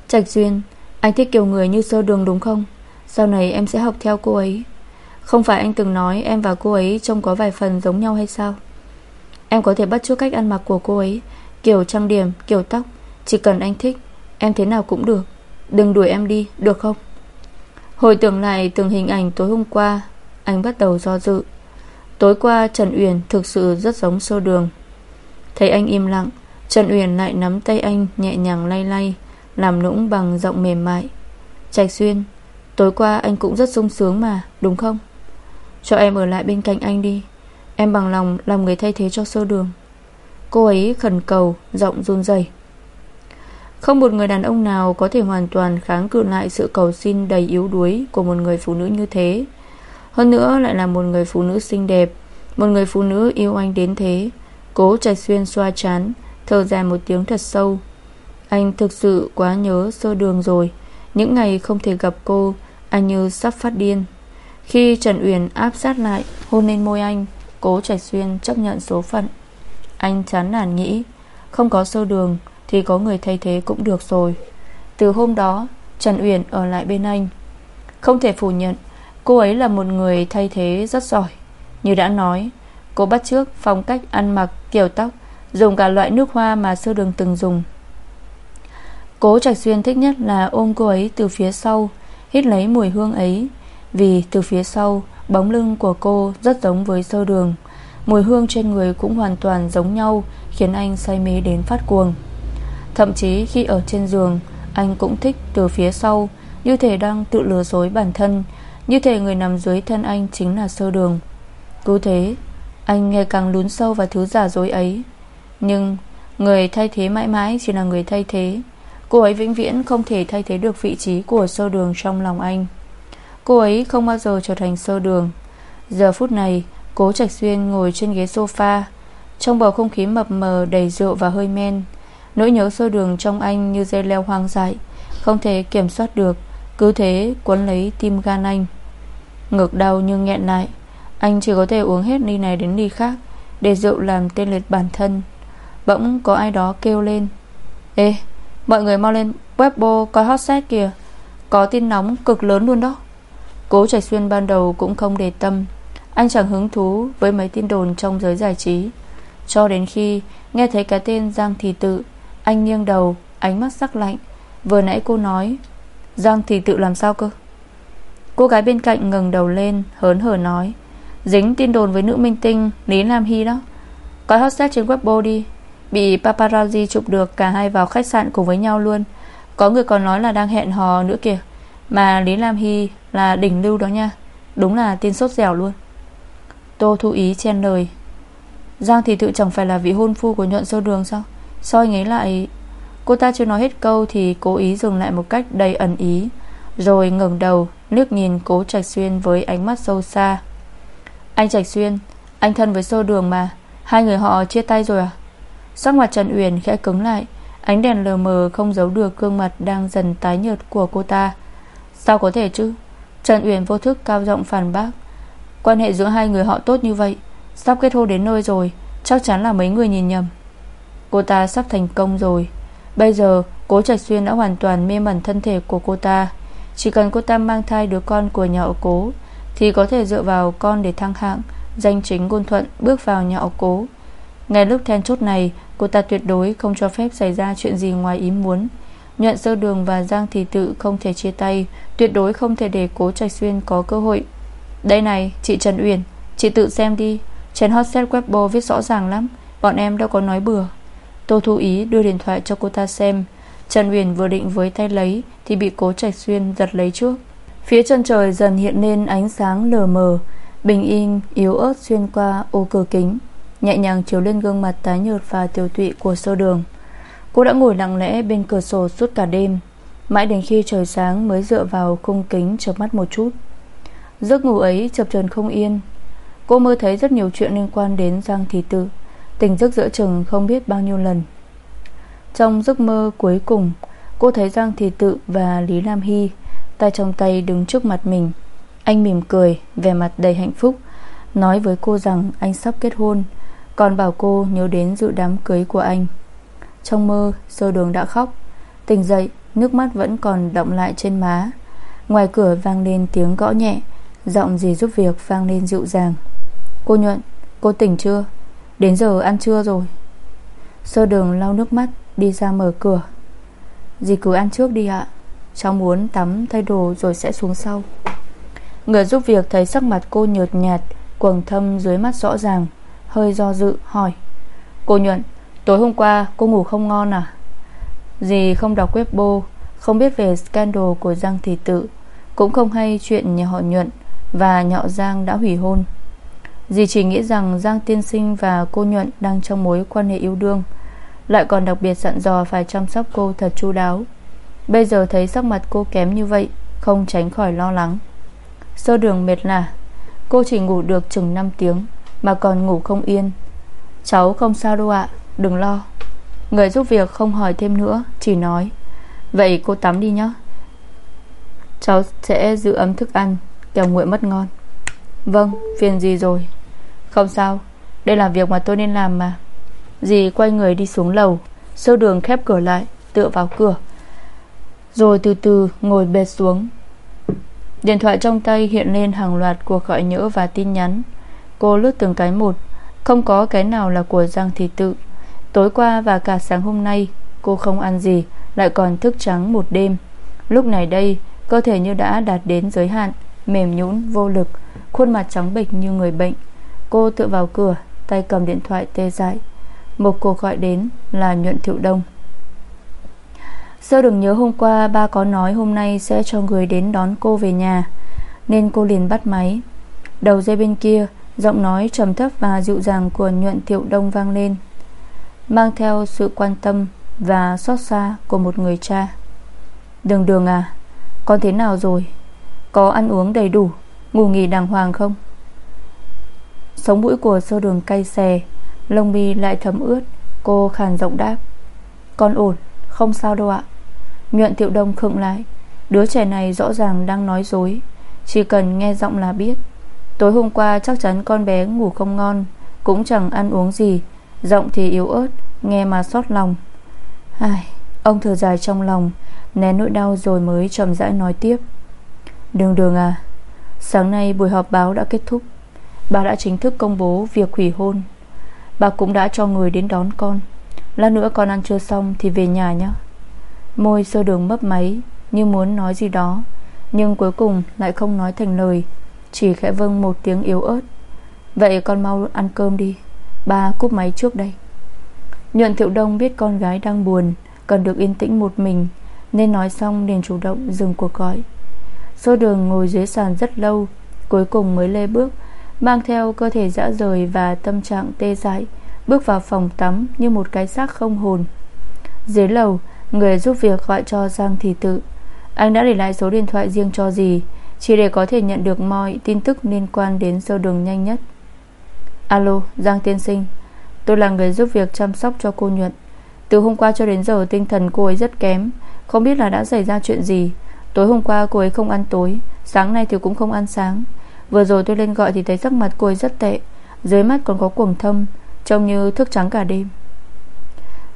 Trạch Duyên Anh thích kiểu người như sơ đường đúng không? Sau này em sẽ học theo cô ấy. Không phải anh từng nói em và cô ấy Trông có vài phần giống nhau hay sao? Em có thể bắt chước cách ăn mặc của cô ấy Kiểu trang điểm, kiểu tóc. Chỉ cần anh thích Em thế nào cũng được. Đừng đuổi em đi, được không? Hồi tưởng lại từng hình ảnh tối hôm qua Anh bắt đầu do dự. Tối qua Trần Uyển thực sự rất giống sơ đường. Thấy anh im lặng Trần Uyển lại nắm tay anh Nhẹ nhàng lay lay Làm nũng bằng giọng mềm mại. Trạch Xuyên Tối qua anh cũng rất sung sướng mà Đúng không? Cho em ở lại bên cạnh anh đi Em bằng lòng làm người thay thế cho sơ đường. Cô ấy khẩn cầu Giọng run rẩy. Không một người đàn ông nào Có thể hoàn toàn kháng cự lại Sự cầu xin đầy yếu đuối Của một người phụ nữ như thế. Hơn nữa lại là một người phụ nữ xinh đẹp, Một người phụ nữ yêu anh đến thế. Cố trạch xuyên xoa chán, Thở dài một tiếng thật sâu. Anh thực sự quá nhớ sơ đường rồi. Những ngày không thể gặp cô, Anh như sắp phát điên. Khi Trần Uyển áp sát lại, Hôn lên môi anh, Cố trạch xuyên chấp nhận số phận. Anh chán nản nghĩ, Không có sơ đường thì có người thay thế cũng được rồi. Từ hôm đó, Trần Uyển ở lại bên anh. Không thể phủ nhận, Cô ấy là một người thay thế rất giỏi. Như đã nói, Cô bắt trước phong cách ăn mặc, Kiểu tóc, Dùng cả loại nước hoa mà sơ đường từng dùng. Cố Trạch Xuyên thích nhất là ôm cô ấy từ phía sau, Hít lấy mùi hương ấy, Vì từ phía sau, Bóng lưng của cô rất giống với sơ đường. Mùi hương trên người cũng hoàn toàn giống nhau, Khiến anh say mê đến phát cuồng. Thậm chí khi ở trên giường, Anh cũng thích từ phía sau, Như thể đang tự lừa dối bản thân, Như thể người nằm dưới thân anh chính là sơ đường. Cứ thế, Anh ngày càng lún sâu vào thứ giả dối ấy. Nhưng, Người thay thế mãi mãi chỉ là người thay thế. Cô ấy vĩnh viễn không thể thay thế được vị trí của sơ đường trong lòng anh. Cô ấy không bao giờ trở thành sơ đường. Giờ phút này, Cố Trạch Xuyên ngồi trên ghế sofa, Trong bầu không khí mập mờ đầy rượu và hơi men. Nỗi nhớ sơ đường trong anh như dây leo hoang dại, Không thể kiểm soát được, Cứ thế cuốn lấy tim gan anh. Ngực đau nhưng nghẹn lại, Anh chỉ có thể uống hết ly này đến ly khác Để rượu làm tên liệt bản thân. Bỗng có ai đó kêu lên, Ê, mọi người mau lên Weibo coi hot set kìa, Có tin nóng cực lớn luôn đó. Cố Trạch Xuyên ban đầu cũng không để tâm, Anh chẳng hứng thú với mấy tin đồn trong giới giải trí. Cho đến khi nghe thấy cái tên Giang Thị Tự anh nghiêng đầu, Ánh mắt sắc lạnh. Vừa nãy cô nói, Giang thì Tự làm sao cơ? Cô gái bên cạnh ngừng đầu lên, Hớn hở nói, Dính tin đồn với nữ minh tinh, Lý Nam Hy đó. Coi hot set trên Weibo đi. Bị paparazzi chụp được, cả hai vào khách sạn cùng với nhau luôn. Có người còn nói là đang hẹn hò nữa kìa. Mà Lý Lam Hy là đỉnh lưu đó nha. Đúng là tin sốt dẻo luôn. Tô Thu Ý chen lời. Giang thì tự chẳng phải là vị hôn phu của nhuận sơ đường sao? Sao anh ấy lại, Cô ta chưa nói hết câu Thì cố ý dừng lại một cách đầy ẩn ý, Rồi ngẩng đầu Nước nhìn cố Trạch Xuyên với ánh mắt sâu xa. Anh Trạch Xuyên, Anh thân với sô đường mà, Hai người họ chia tay rồi à? Sắc mặt Trần Uyển khẽ cứng lại, Ánh đèn lờ mờ không giấu được gương mặt Đang dần tái nhợt của cô ta. Sao có thể chứ? Trần Uyển vô thức cao giọng phản bác. Quan hệ giữa hai người họ tốt như vậy, Sắp kết hôn đến nơi rồi, Chắc chắn là mấy người nhìn nhầm. Cô ta sắp thành công rồi. Bây giờ, cố Trạch Xuyên đã hoàn toàn mê mẩn thân thể của cô ta. Chỉ cần cô ta mang thai đứa con của nhà họ cố, Thì có thể dựa vào con để thăng hạng, Danh chính ngôn thuận bước vào nhà họ cố. Ngay lúc then chốt này, Cô ta tuyệt đối không cho phép xảy ra chuyện gì ngoài ý muốn. Nhuận sơ đường và Giang Thị Tự không thể chia tay, Tuyệt đối không thể để cố Trạch Xuyên có cơ hội. Đây này, chị Trần Uyển, Chị tự xem đi. Trên hot set Weibo viết rõ ràng lắm, Bọn em đâu có nói bừa. Tô Thu Ý đưa điện thoại cho cô ta xem. Trần Uyển vừa định với tay lấy Thì bị cố Trạch Xuyên giật lấy trước. Phía chân trời dần hiện lên ánh sáng lờ mờ, Bình yên, yếu ớt xuyên qua ô cửa kính, Nhẹ nhàng chiếu lên gương mặt tái nhợt và tiêu tụy của sơ đường. Cô đã ngồi lặng lẽ bên cửa sổ suốt cả đêm, Mãi đến khi trời sáng mới dựa vào khung kính chợp mắt một chút. Giấc ngủ ấy chập chờn không yên. Cô mơ thấy rất nhiều chuyện liên quan đến Giang Thị Tự. Tỉnh giấc giữa chừng không biết bao nhiêu lần. Trong giấc mơ cuối cùng, Cô thấy Giang Thị Tự và Lý Lam Hy Tay trong tay đứng trước mặt mình. Anh mỉm cười, Vẻ mặt đầy hạnh phúc, Nói với cô rằng anh sắp kết hôn, còn bảo cô nhớ đến dự đám cưới của anh. Trong mơ, sơ đường đã khóc. Tỉnh dậy, Nước mắt vẫn còn động lại trên má. Ngoài cửa vang lên tiếng gõ nhẹ, Giọng gì giúp việc vang lên dịu dàng. Cô nhuận, Cô tỉnh chưa? Đến giờ ăn trưa rồi. Sơ đường lau nước mắt, Đi ra mở cửa. Dì cứ ăn trước đi ạ. Cháu muốn tắm, thay đồ rồi sẽ xuống sau. Người giúp việc thấy sắc mặt cô nhợt nhạt, Quầng thâm dưới mắt rõ ràng, Hơi do dự, hỏi. Cô Nhuận, Tối hôm qua cô ngủ không ngon à? Dì không đọc Weibo Không biết về scandal của Giang Thị Tự. Cũng không hay chuyện nhà họ Nhuận Và nhọ Giang đã hủy hôn. Dì chỉ nghĩ rằng Giang Tiên Sinh và cô Nhuận Đang trong mối quan hệ yêu đương. Lại còn đặc biệt dặn dò phải chăm sóc cô thật chu đáo. Bây giờ thấy sắc mặt cô kém như vậy, Không tránh khỏi lo lắng. Sơ đường mệt là Cô chỉ ngủ được chừng 5 tiếng, mà còn ngủ không yên. Cháu không sao đâu ạ, Đừng lo. Người giúp việc không hỏi thêm nữa, Chỉ nói, Vậy cô tắm đi nhé Cháu sẽ giữ ấm thức ăn, Kẻo nguội mất ngon. Vâng phiền gì rồi. Không sao, Đây là việc mà tôi nên làm mà. Dì quay người đi xuống lầu, Sâu đường khép cửa lại, Tựa vào cửa. Rồi từ từ ngồi bệt xuống. Điện thoại trong tay hiện lên hàng loạt cuộc gọi nhỡ và tin nhắn. Cô lướt từng cái một, Không có cái nào là của Giang Thị Tự. Tối qua và cả sáng hôm nay, Cô không ăn gì, Lại còn thức trắng một đêm. Lúc này đây, Cơ thể như đã đạt đến giới hạn, Mềm nhũn, vô lực, Khuôn mặt trắng bệch như người bệnh. Cô tựa vào cửa, Tay cầm điện thoại tê dại. Một cuộc gọi đến là Nhuận Thiệu Đông. Sơ đừng nhớ hôm qua Ba có nói hôm nay sẽ cho người đến đón cô về nhà, Nên cô liền bắt máy. Đầu dây bên kia, Giọng nói trầm thấp và dịu dàng của nhuận thiệu đông vang lên, Mang theo sự quan tâm Và xót xa của một người cha. Đường đường à Con thế nào rồi? Có ăn uống đầy đủ, Ngủ nghỉ đàng hoàng không? Sống mũi của sơ đường cay xè Lông mi lại thấm ướt Cô khàn giọng đáp. Con ổn không sao đâu ạ. Nhuận Tiệu đông khựng lại. Đứa trẻ này rõ ràng đang nói dối. Chỉ cần nghe giọng là biết. Tối hôm qua chắc chắn con bé ngủ không ngon Cũng chẳng ăn uống gì. Giọng thì yếu ớt Nghe mà xót lòng. Ai, Ông thở dài trong lòng Nén nỗi đau rồi mới chậm rãi nói tiếp. Đường đường à Sáng nay buổi họp báo đã kết thúc. Bà đã chính thức công bố việc hủy hôn. Bà cũng đã cho người đến đón con. Lát nữa con ăn chưa xong thì về nhà nhé. Môi sơ đường mấp máy, Như muốn nói gì đó, Nhưng cuối cùng lại không nói thành lời, Chỉ khẽ vâng một tiếng yếu ớt. Vậy con mau ăn cơm đi, Ba cúp máy trước đây. Nhuận Thiệu Đông biết con gái đang buồn, Cần được yên tĩnh một mình, Nên nói xong liền chủ động dừng cuộc gọi. Sơ đường ngồi dưới sàn rất lâu, Cuối cùng mới lê bước Mang theo cơ thể dã rời và tâm trạng tê dại, Bước vào phòng tắm như một cái xác không hồn. Dưới lầu, Người giúp việc gọi cho Giang Thị Tự. Anh đã để lại số điện thoại riêng cho gì Chỉ để có thể nhận được mọi tin tức liên quan đến sơ đường nhanh nhất. Alo, Giang Tiên Sinh, Tôi là người giúp việc chăm sóc cho cô Nhuận. Từ hôm qua cho đến giờ tinh thần cô ấy rất kém, Không biết là đã xảy ra chuyện gì. Tối hôm qua cô ấy không ăn tối, Sáng nay thì cũng không ăn sáng. Vừa rồi tôi lên gọi thì thấy sắc mặt cô ấy rất tệ, Dưới mắt còn có cuồng thâm Trông như thức trắng cả đêm.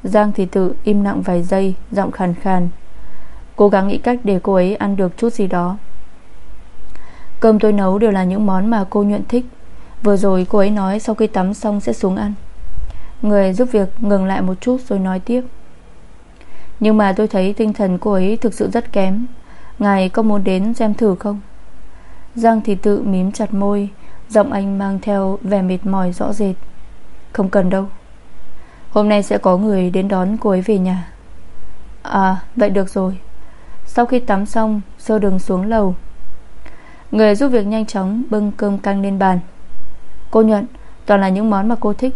Giang thì tự im lặng vài giây, Giọng khàn khàn, Cố gắng nghĩ cách để cô ấy ăn được chút gì đó. Cơm tôi nấu đều là những món mà cô nhuận thích, Vừa rồi cô ấy nói sau khi tắm xong sẽ xuống ăn. Người giúp việc ngừng lại một chút rồi nói tiếp. Nhưng mà tôi thấy tinh thần cô ấy thực sự rất kém, Ngài có muốn đến xem thử không? Giang thì tự mím chặt môi, Giọng anh mang theo vẻ mệt mỏi rõ rệt. Không cần đâu. Hôm nay sẽ có người đến đón cô ấy về nhà. À vậy được rồi. Sau khi tắm xong Sơ đường xuống lầu. Người giúp việc nhanh chóng bưng cơm căng lên bàn. Cô nhận Toàn là những món mà cô thích.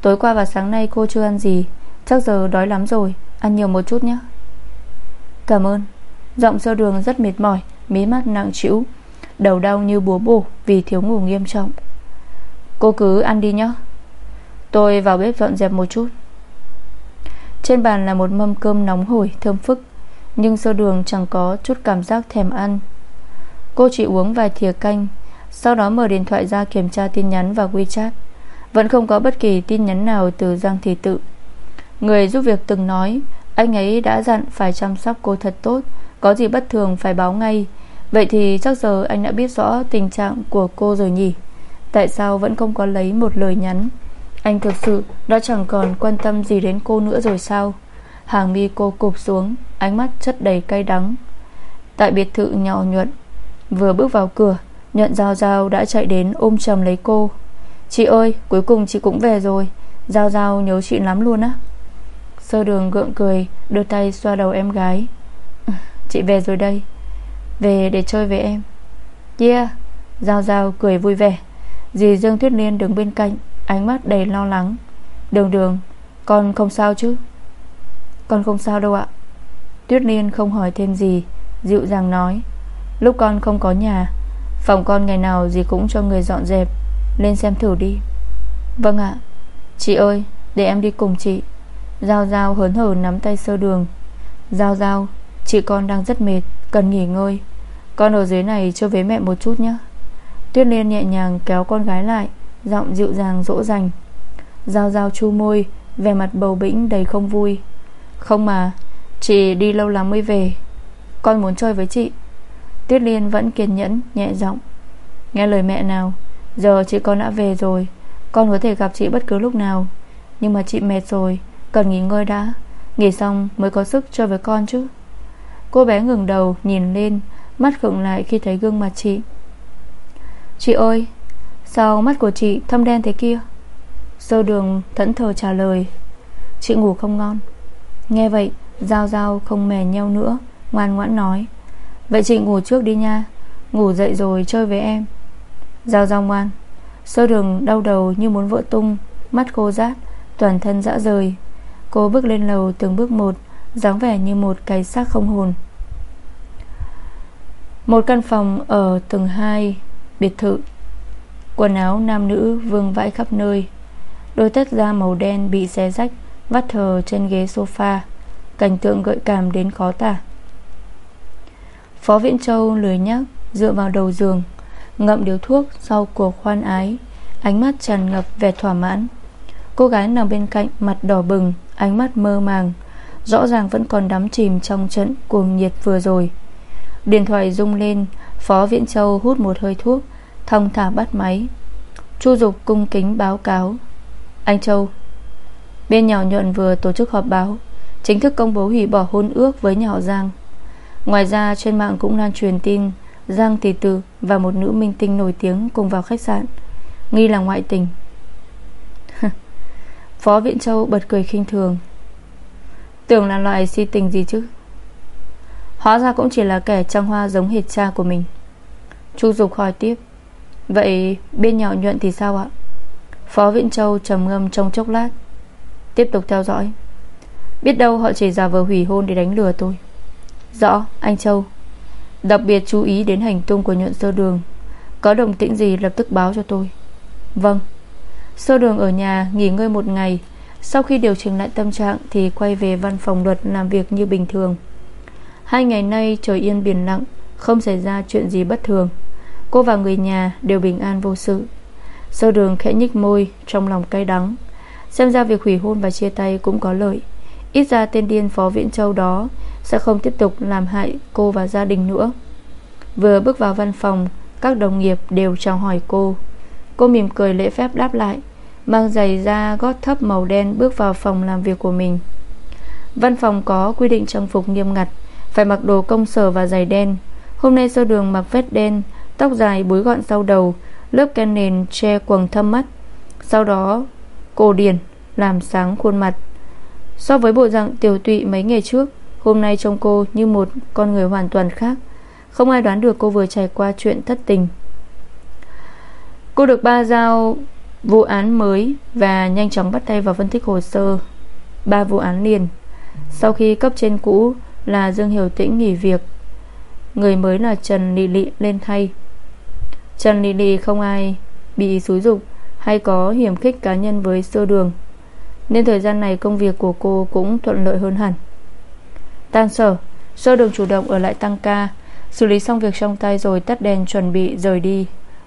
Tối qua và sáng nay cô chưa ăn gì. Chắc giờ đói lắm rồi. Ăn nhiều một chút nhé. Cảm ơn. Giọng sơ đường rất mệt mỏi, Mí mắt nặng chịu Đầu đau như búa bổ vì thiếu ngủ nghiêm trọng. Cô cứ ăn đi nhé. Tôi vào bếp dọn dẹp một chút. Trên bàn là một mâm cơm nóng hổi, Thơm phức, Nhưng sơ đường chẳng có chút cảm giác thèm ăn. Cô chỉ uống vài thìa canh, Sau đó mở điện thoại ra kiểm tra tin nhắn và WeChat. Vẫn không có bất kỳ tin nhắn nào từ Giang Thị Tự. Người giúp việc từng nói, Anh ấy đã dặn phải chăm sóc cô thật tốt, Có gì bất thường phải báo ngay Vậy thì chắc giờ anh đã biết rõ tình trạng của cô rồi nhỉ? Tại sao vẫn không có lấy một lời nhắn? Anh thực sự đã chẳng còn quan tâm gì đến cô nữa rồi sao? Hàng mi cô cụp xuống, Ánh mắt chất đầy cay đắng. Tại biệt thự nhỏ nhuận, Vừa bước vào cửa, Nhuận Giao Giao đã chạy đến ôm chầm lấy cô. Chị ơi, cuối cùng chị cũng về rồi. Giao Giao nhớ chị lắm luôn á. Sơ đường gượng cười, Đưa tay xoa đầu em gái. <laughs> Chị về rồi đây về để chơi với em. Yeah, Giao Giao cười vui vẻ. Dì Dương Tuyết Liên đứng bên cạnh, Ánh mắt đầy lo lắng. Đường đường, Con không sao chứ? Con không sao đâu ạ. Tuyết Liên không hỏi thêm gì, Dịu dàng nói. Lúc con không có nhà, Phòng con ngày nào dì cũng cho người dọn dẹp, Lên xem thử đi. Vâng ạ. Chị ơi, để em đi cùng chị. Giao Giao hớn hở nắm tay sơ đường. Giao Giao, Chị con đang rất mệt. Cần nghỉ ngơi. Con ở dưới này chơi với mẹ một chút nhé Tuyết Liên nhẹ nhàng kéo con gái lại, Giọng dịu dàng dỗ dành. Giao giao chu môi, Vẻ mặt bầu bĩnh đầy không vui. Không mà, Chị đi lâu lắm mới về. Con muốn chơi với chị. Tuyết Liên vẫn kiên nhẫn, nhẹ giọng. Nghe lời mẹ nào, Giờ chị con đã về rồi. Con có thể gặp chị bất cứ lúc nào. Nhưng mà chị mệt rồi, Cần nghỉ ngơi đã. Nghỉ xong mới có sức chơi với con chứ. Cô bé ngừng đầu, nhìn lên, Mắt khựng lại khi thấy gương mặt chị. Chị ơi, Sao mắt của chị thâm đen thế kia? Sơ đường thẫn thờ trả lời. Chị ngủ không ngon. Nghe vậy, Giao Giao không mè nhau nữa, Ngoan ngoãn nói. Vậy chị ngủ trước đi nha, Ngủ dậy rồi chơi với em. Giao giao ngoan. Sơ đường đau đầu như muốn vỡ tung, Mắt khô rát, Toàn thân dã rời. Cô bước lên lầu từng bước một dáng vẻ như một cái xác không hồn. Một căn phòng ở tầng 2 Biệt thự. Quần áo nam nữ vương vãi khắp nơi. Đôi tất da màu đen bị xé rách, Vắt thờ trên ghế sofa. Cảnh tượng gợi cảm đến khó tả. Phó Viễn Châu lười nhắc Dựa vào đầu giường, Ngậm điếu thuốc sau cuộc khoan ái, Ánh mắt tràn ngập vẻ thỏa mãn. Cô gái nằm bên cạnh mặt đỏ bừng, Ánh mắt mơ màng. Rõ ràng vẫn còn đắm chìm trong trận cuồng nhiệt vừa rồi. Điện thoại rung lên, Phó Viễn Châu hút một hơi thuốc Thông thả bắt máy. Chu Dục cung kính báo cáo. Anh Châu, Bên nhỏ nhuận vừa tổ chức họp báo, Chính thức công bố hủy bỏ hôn ước với nhỏ Giang. Ngoài ra, trên mạng cũng lan truyền tin Giang Tỷ Tử và một nữ minh tinh nổi tiếng cùng vào khách sạn. Nghi là ngoại tình. <laughs> Phó viện Châu bật cười khinh thường. Tưởng là loại si tình gì chứ? Hóa ra cũng chỉ là kẻ trăng hoa giống hệt cha của mình. Chu Dục hỏi tiếp. Vậy bên nhỏ nhuận thì sao ạ? Phó Viễn Châu trầm ngâm trong chốc lát. Tiếp tục theo dõi. Biết đâu họ chỉ giả vờ hủy hôn để đánh lừa tôi. Rõ, anh Châu. Đặc biệt chú ý đến hành tung của nhuận sơ đường. Có đồng tĩnh gì lập tức báo cho tôi. Vâng. Sơ đường ở nhà nghỉ ngơi một ngày sau khi điều chỉnh lại tâm trạng Thì quay về văn phòng luật làm việc như bình thường. Hai ngày nay trời yên biển lặng, Không xảy ra chuyện gì bất thường. Cô và người nhà đều bình an vô sự. Sơ đường khẽ nhích môi, Trong lòng cay đắng. Xem ra việc hủy hôn và chia tay cũng có lợi. Ít ra tên điên Phó Viễn Châu đó Sẽ không tiếp tục làm hại cô và gia đình nữa. Vừa bước vào văn phòng, Các đồng nghiệp đều chào hỏi cô. Cô mỉm cười lễ phép đáp lại. Mang giày da gót thấp màu đen Bước vào phòng làm việc của mình. Văn phòng có quy định trang phục nghiêm ngặt, Phải mặc đồ công sở và giày đen. Hôm nay sơ đường mặc vest đen, Tóc dài búi gọn sau đầu, Lớp ken nền che quầng thâm mắt. Sau đó, cổ điển Làm sáng khuôn mặt. So với bộ dạng tiểu tụy mấy ngày trước, Hôm nay trông cô như một con người hoàn toàn khác. Không ai đoán được cô vừa trải qua chuyện thất tình. Cô được ba giao vụ án mới Và nhanh chóng bắt tay vào phân tích hồ sơ. Ba vụ án liền. Sau khi cấp trên cũ là Dương Hiểu Tĩnh nghỉ việc, Người mới là Trần Lị Lị lên thay. Trần Lị Lị không ai bị xúi dục hay có hiểm khích cá nhân với sơ đường, Nên thời gian này công việc của cô cũng thuận lợi hơn hẳn. Tan sở, Sơ đường chủ động ở lại tăng ca, Xử lý xong việc trong tay rồi tắt đèn chuẩn bị rời đi.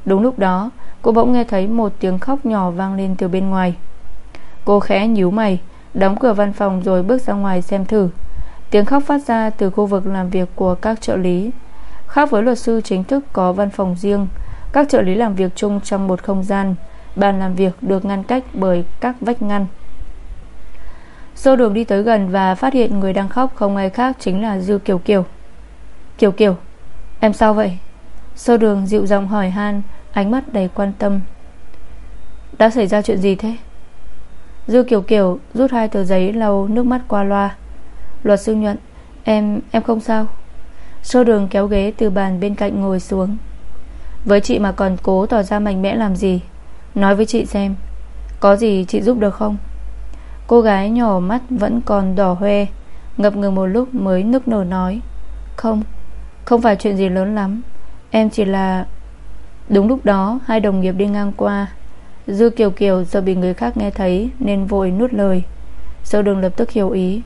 Đúng lúc đó, Cô bỗng nghe thấy một tiếng khóc nhỏ vang lên từ bên ngoài. Cô khẽ nhíu mày, Đóng cửa văn phòng rồi bước ra ngoài xem thử. Tiếng khóc phát ra từ khu vực làm việc của các trợ lý. Khác với luật sư chính thức có văn phòng riêng, Các trợ lý làm việc chung trong một không gian, Bàn làm việc được ngăn cách bởi các vách ngăn. Sô đường đi tới gần và phát hiện người đang khóc không ai khác chính là Dư Kiều Kiều. Kiều Kiều, Em sao vậy? Sô đường dịu giọng hỏi han Ánh mắt đầy quan tâm. Đã xảy ra chuyện gì thế? Dư Kiều Kiều rút hai tờ giấy lau nước mắt qua loa. Luật sư nhuận Em, em không sao. Sơ đường kéo ghế từ bàn bên cạnh ngồi xuống. Với chị mà còn cố tỏ ra mạnh mẽ làm gì? Nói với chị xem Có gì chị giúp được không? Cô gái nhỏ mắt vẫn còn đỏ hoe Ngập ngừng một lúc mới nức nở nói Không Không phải chuyện gì lớn lắm. Em chỉ là Đúng lúc đó, hai đồng nghiệp đi ngang qua. Dư Kiều Kiều sợ bị người khác nghe thấy Nên vội nuốt lời. Sâu đường lập tức hiểu ý.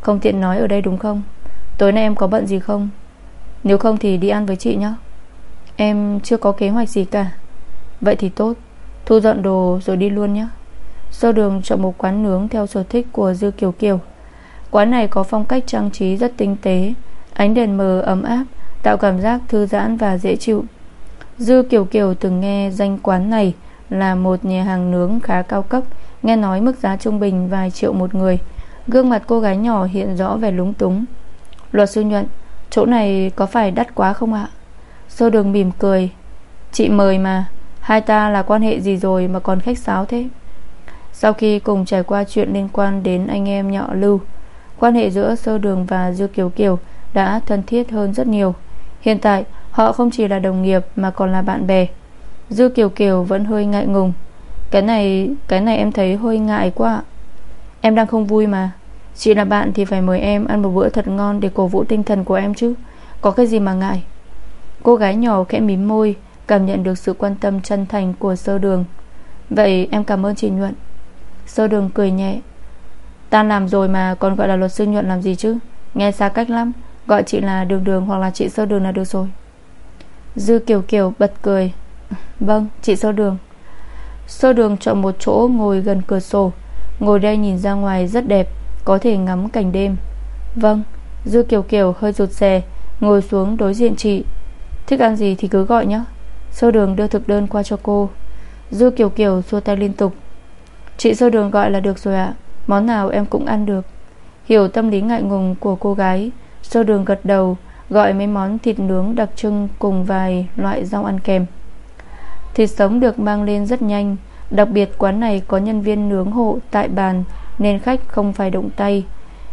Không tiện nói ở đây đúng không? Tối nay em có bận gì không? Nếu không thì đi ăn với chị nhé. Em chưa có kế hoạch gì cả. Vậy thì tốt. Thu dọn đồ rồi đi luôn nhé. Sơ đường chọn một quán nướng theo sở thích của Dư Kiều Kiều. Quán này có phong cách trang trí rất tinh tế. Ánh đèn mờ ấm áp, Tạo cảm giác thư giãn và dễ chịu. Dư Kiều Kiều từng nghe danh quán này Là một nhà hàng nướng khá cao cấp, Nghe nói mức giá trung bình vài triệu một người. Gương mặt cô gái nhỏ hiện rõ vẻ lúng túng. Luật sư nhuận, Chỗ này có phải đắt quá không ạ? Sơ đường mỉm cười. Chị mời mà, Hai ta là quan hệ gì rồi mà còn khách sáo thế? Sau khi cùng trải qua chuyện liên quan đến anh em nhọ lưu, Quan hệ giữa Sơ Đường và Dư Kiều Kiều Đã thân thiết hơn rất nhiều. Hiện tại, Họ không chỉ là đồng nghiệp Mà còn là bạn bè. Dư Kiều Kiều vẫn hơi ngại ngùng. Cái này cái này em thấy hơi ngại quá Em đang không vui mà. Chị là bạn thì phải mời em ăn một bữa thật ngon Để cổ vũ tinh thần của em chứ. Có cái gì mà ngại? Cô gái nhỏ khẽ mím môi, Cảm nhận được sự quan tâm chân thành của sơ đường. Vậy em cảm ơn chị Nhuận. Sơ đường cười nhẹ. Ta làm rồi mà còn gọi là luật sư Nhuận làm gì chứ? Nghe xa cách lắm. Gọi chị là đường đường hoặc là chị sơ đường là được rồi. Dư Kiều Kiều bật cười. Vâng chị sơ đường. Sơ đường chọn một chỗ ngồi gần cửa sổ, Ngồi đây nhìn ra ngoài rất đẹp, Có thể ngắm cảnh đêm. Vâng Dư Kiều Kiều hơi rụt rè, Ngồi xuống đối diện chị. Thích ăn gì thì cứ gọi nhé Sơ đường đưa thực đơn qua cho cô. Dư Kiều Kiều xua tay liên tục. Chị sơ đường gọi là được rồi ạ. Món nào em cũng ăn được. Hiểu tâm lý ngại ngùng của cô gái Sơ đường gật đầu, Gọi mấy món thịt nướng đặc trưng Cùng vài loại rau ăn kèm. Thịt sống được mang lên rất nhanh, Đặc biệt quán này có nhân viên nướng hộ tại bàn Nên khách không phải động tay.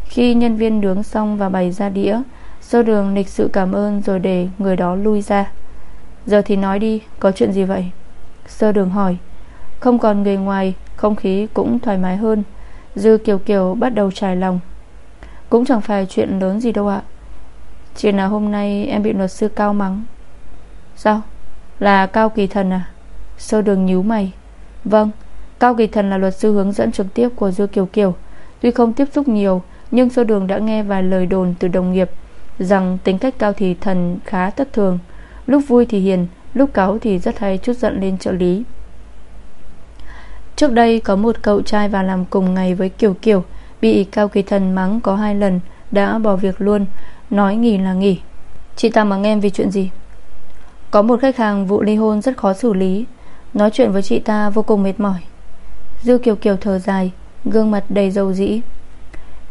Khi nhân viên nướng xong và bày ra đĩa Sơ đường lịch sự cảm ơn Rồi để người đó lui ra. Giờ thì nói đi, Có chuyện gì vậy? Sơ đường hỏi. Không còn người ngoài, Không khí cũng thoải mái hơn. Dư Kiều Kiều bắt đầu trải lòng. Cũng chẳng phải chuyện lớn gì đâu ạ. Chỉ là hôm nay em bị luật sư cao mắng. Sao? Là Cao Kỳ Thần à? Sơ đường nhíu mày. Vâng Cao Kỳ Thần là luật sư hướng dẫn trực tiếp của Dư Kiều Kiều. Tuy không tiếp xúc nhiều, Nhưng sơ đường đã nghe vài lời đồn từ đồng nghiệp Rằng tính cách Cao Kỳ Thần khá thất thường. Lúc vui thì hiền, Lúc cáu thì rất hay chút giận lên trợ lý. Trước đây có một cậu trai vào làm cùng ngày với Kiều Kiều. Bị Cao Kỳ Thần mắng có hai lần, Đã bỏ việc luôn, Nói nghỉ là nghỉ. Chị ta mắng em vì chuyện gì? Có một khách hàng vụ ly hôn rất khó xử lý, Nói chuyện với chị ta vô cùng mệt mỏi. Dư Kiều Kiều thở dài, Gương mặt đầy dầu dĩ.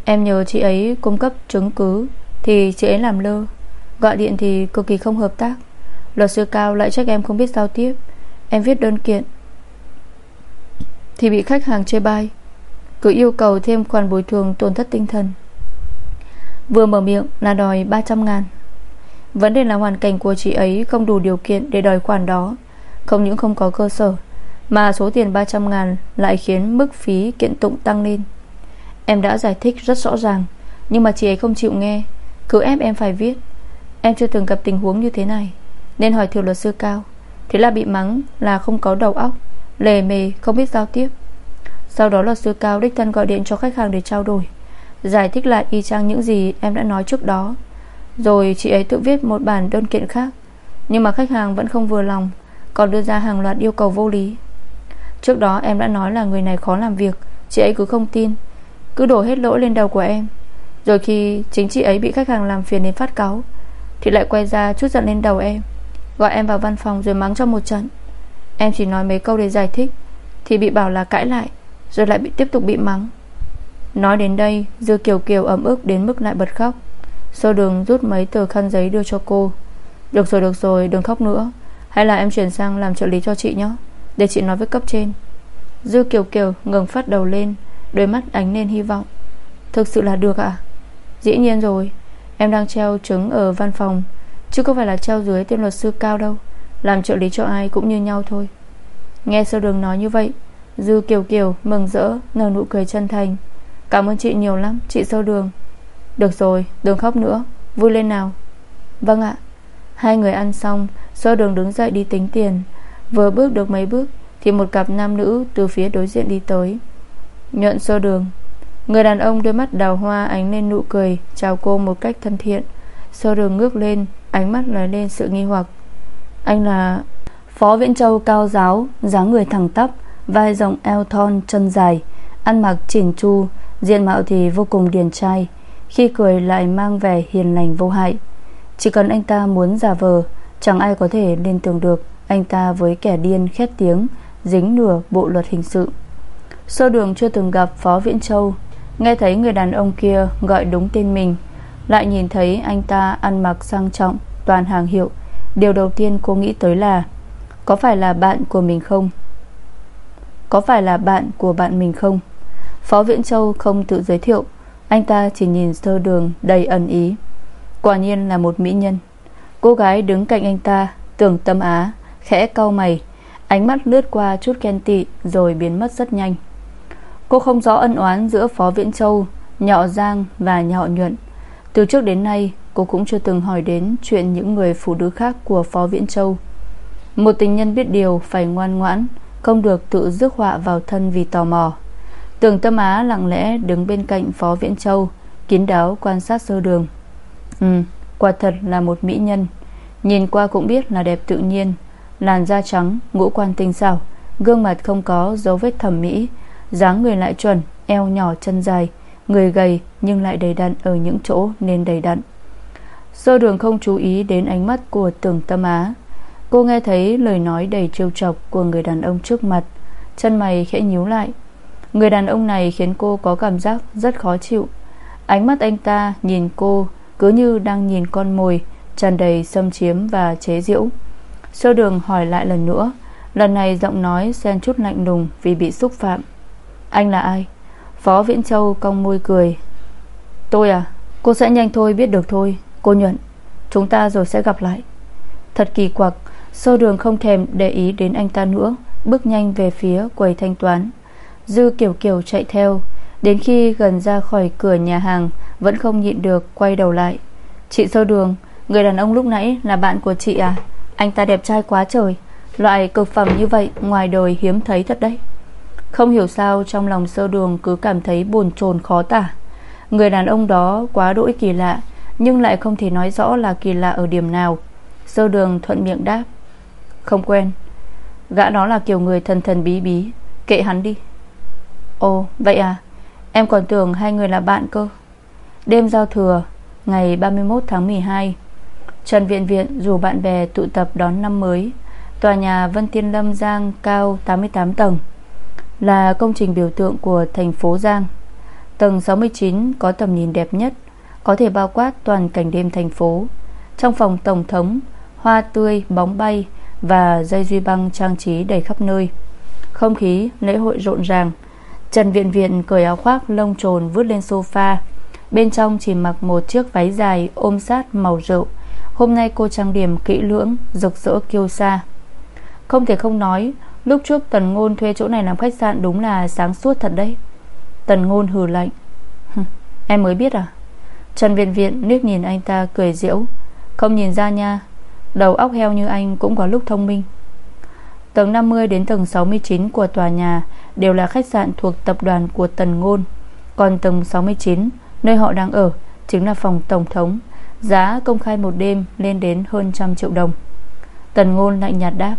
Em nhờ chị ấy cung cấp chứng cứ, Thì chị ấy làm lơ. Gọi điện thì cực kỳ không hợp tác. Luật sư cao lại trách em không biết giao tiếp. Em viết đơn kiện. Thì bị khách hàng chê bai cứ yêu cầu thêm khoản bồi thường tổn thất tinh thần. Vừa mở miệng là đòi 300 ngàn. Vấn đề là hoàn cảnh của chị ấy Không đủ điều kiện để đòi khoản đó. Không những không có cơ sở, Mà số tiền 300 ngàn Lại khiến mức phí kiện tụng tăng lên. Em đã giải thích rất rõ ràng, Nhưng mà chị ấy không chịu nghe. Cứ ép em phải viết, Em chưa từng gặp tình huống như thế này, nên hỏi thử luật sư cao. Thế là bị mắng là không có đầu óc, Lề mề, không biết giao tiếp. Sau đó luật sư cao đích thân gọi điện cho khách hàng để trao đổi. Giải thích lại y chang những gì em đã nói trước đó. Rồi chị ấy tự viết một bản đơn kiện khác. Nhưng mà khách hàng vẫn không vừa lòng, Còn đưa ra hàng loạt yêu cầu vô lý. Trước đó em đã nói là người này khó làm việc, Chị ấy cứ không tin. Cứ đổ hết lỗi lên đầu của em. Rồi khi chính chị ấy bị khách hàng làm phiền đến phát cáu, Thì lại quay ra chút giận lên đầu em, Gọi em vào văn phòng rồi mắng cho một trận. Em chỉ nói mấy câu để giải thích, Thì bị bảo là cãi lại. Rồi lại bị tiếp tục bị mắng. Nói đến đây, Dư Kiều Kiều ấm ức đến mức lại bật khóc. Sơ đường rút mấy tờ khăn giấy đưa cho cô. Được rồi được rồi, đừng khóc nữa. Hay là em chuyển sang làm trợ lý cho chị nhé, Để chị nói với cấp trên. Dư Kiều Kiều ngừng phát đầu lên, Đôi mắt ánh lên hy vọng. Thực sự là được ạ. Dĩ nhiên rồi, Em đang treo trứng ở văn phòng, Chứ không phải là treo dưới tên luật sư cao đâu. Làm trợ lý cho ai cũng như nhau thôi. Nghe sơ đường nói như vậy Dư Kiều Kiều mừng rỡ, Nở nụ cười chân thành. Cảm ơn chị nhiều lắm, chị sâu đường. Được rồi, đừng khóc nữa. Vui lên nào. Vâng ạ. Hai người ăn xong Sơ đường đứng dậy đi tính tiền. Vừa bước được mấy bước, Thì một cặp nam nữ từ phía đối diện đi tới. Nhuận sơ đường. Người đàn ông đôi mắt đào hoa ánh lên nụ cười, Chào cô một cách thân thiện. Sơ đường ngước lên, Ánh mắt lóe lên sự nghi hoặc. Anh là Phó Viễn Châu cao giáo, dáng người thẳng tắp Vai rộng eo thon, chân dài, Ăn mặc chỉnh chu, Diện mạo thì vô cùng điển trai, Khi cười lại mang vẻ hiền lành vô hại. Chỉ cần anh ta muốn giả vờ, Chẳng ai có thể lên tường được Anh ta với kẻ điên khét tiếng, Dính nửa bộ luật hình sự. Sơ đường chưa từng gặp Phó Viễn Châu. Nghe thấy người đàn ông kia gọi đúng tên mình, lại nhìn thấy anh ta ăn mặc sang trọng, Toàn hàng hiệu, Điều đầu tiên cô nghĩ tới là, Có phải là bạn của mình không? Có phải là bạn của bạn mình không? Phó Viễn Châu không tự giới thiệu. Anh ta chỉ nhìn sơ đường đầy ẩn ý. Quả nhiên là một mỹ nhân. Cô gái đứng cạnh anh ta, Tưởng tâm á, Khẽ cau mày. Ánh mắt lướt qua chút ghen tị Rồi biến mất rất nhanh. Cô không rõ ân oán giữa Phó Viễn Châu Nhọ Giang và Nhọ Nhuận. Từ trước đến nay, Cô cũng chưa từng hỏi đến Chuyện những người phụ nữ khác của Phó Viễn Châu. Một tình nhân biết điều Phải ngoan ngoãn không được tự rước họa vào thân vì tò mò. Tưởng tâm á lặng lẽ đứng bên cạnh Phó Viễn Châu Kín đáo quan sát sơ đường. Ừ Quả thật là một mỹ nhân. Nhìn qua cũng biết là đẹp tự nhiên Làn da trắng, ngũ quan tinh xảo Gương mặt không có dấu vết thẩm mỹ dáng người lại chuẩn, eo nhỏ chân dài Người gầy nhưng lại đầy đặn Ở những chỗ nên đầy đặn. Sơ đường không chú ý đến ánh mắt Của tưởng tâm á. Cô nghe thấy lời nói đầy trêu chọc Của người đàn ông trước mặt. Chân mày khẽ nhíu lại. Người đàn ông này khiến cô có cảm giác rất khó chịu. Ánh mắt anh ta nhìn cô Cứ như đang nhìn con mồi, tràn đầy xâm chiếm và chế giễu. Sơ đường hỏi lại lần nữa. Lần này giọng nói xen chút lạnh lùng Vì bị xúc phạm. Anh là ai? Phó Viễn Châu cong môi cười. Tôi à? Cô sẽ nhanh thôi, biết được thôi. Cô nhuận, Chúng ta rồi sẽ gặp lại. Thật kỳ quặc. Sơ đường không thèm để ý đến anh ta nữa, Bước nhanh về phía quầy thanh toán. Dư kiểu kiểu chạy theo, Đến khi gần ra khỏi cửa nhà hàng, Vẫn không nhịn được quay đầu lại. Chị sơ đường, Người đàn ông lúc nãy là bạn của chị à? Anh ta đẹp trai quá trời, Loại cực phẩm như vậy ngoài đời hiếm thấy thật đấy. Không hiểu sao Trong lòng sơ đường cứ cảm thấy buồn chồn khó tả. Người đàn ông đó quá đỗi kỳ lạ, Nhưng lại không thể nói rõ là kỳ lạ ở điểm nào. Sơ đường thuận miệng đáp. Không quen. Gã đó là kiểu người thần thần bí bí. Kệ hắn đi. Ồ vậy à? Em còn tưởng hai người là bạn cơ. Đêm giao thừa Ngày 31 tháng 12 Trần Viện Viện rủ bạn bè tụ tập đón năm mới. Tòa nhà Vân Tiên Lâm Giang cao 88 tầng Là công trình biểu tượng của thành phố Giang. Tầng 69 có tầm nhìn đẹp nhất Có thể bao quát toàn cảnh đêm thành phố. Trong phòng tổng thống Hoa tươi, bóng bay và dây duy băng trang trí đầy khắp nơi. Không khí, lễ hội rộn ràng. Trần Viện Viện cởi áo khoác, lông trồn vứt lên sofa. Bên trong chỉ mặc một chiếc váy dài ôm sát màu rượu. Hôm nay cô trang điểm kỹ lưỡng, Rực rỡ kiêu sa. Không thể không nói, Lúc trước Tần Ngôn thuê chỗ này làm khách sạn Đúng là sáng suốt thật đấy. Tần Ngôn hừ lạnh. Em mới biết à? Trần Viện Viện liếc nhìn anh ta cười diễu Không nhìn ra nha Đầu óc heo như anh cũng có lúc thông minh. Tầng 50 đến tầng 69 của tòa nhà Đều là khách sạn thuộc tập đoàn của Tần Ngôn. Còn tầng 69 Nơi họ đang ở, Chính là phòng tổng thống. Giá công khai một đêm lên đến hơn trăm triệu đồng. Tần ngôn lạnh nhạt đáp.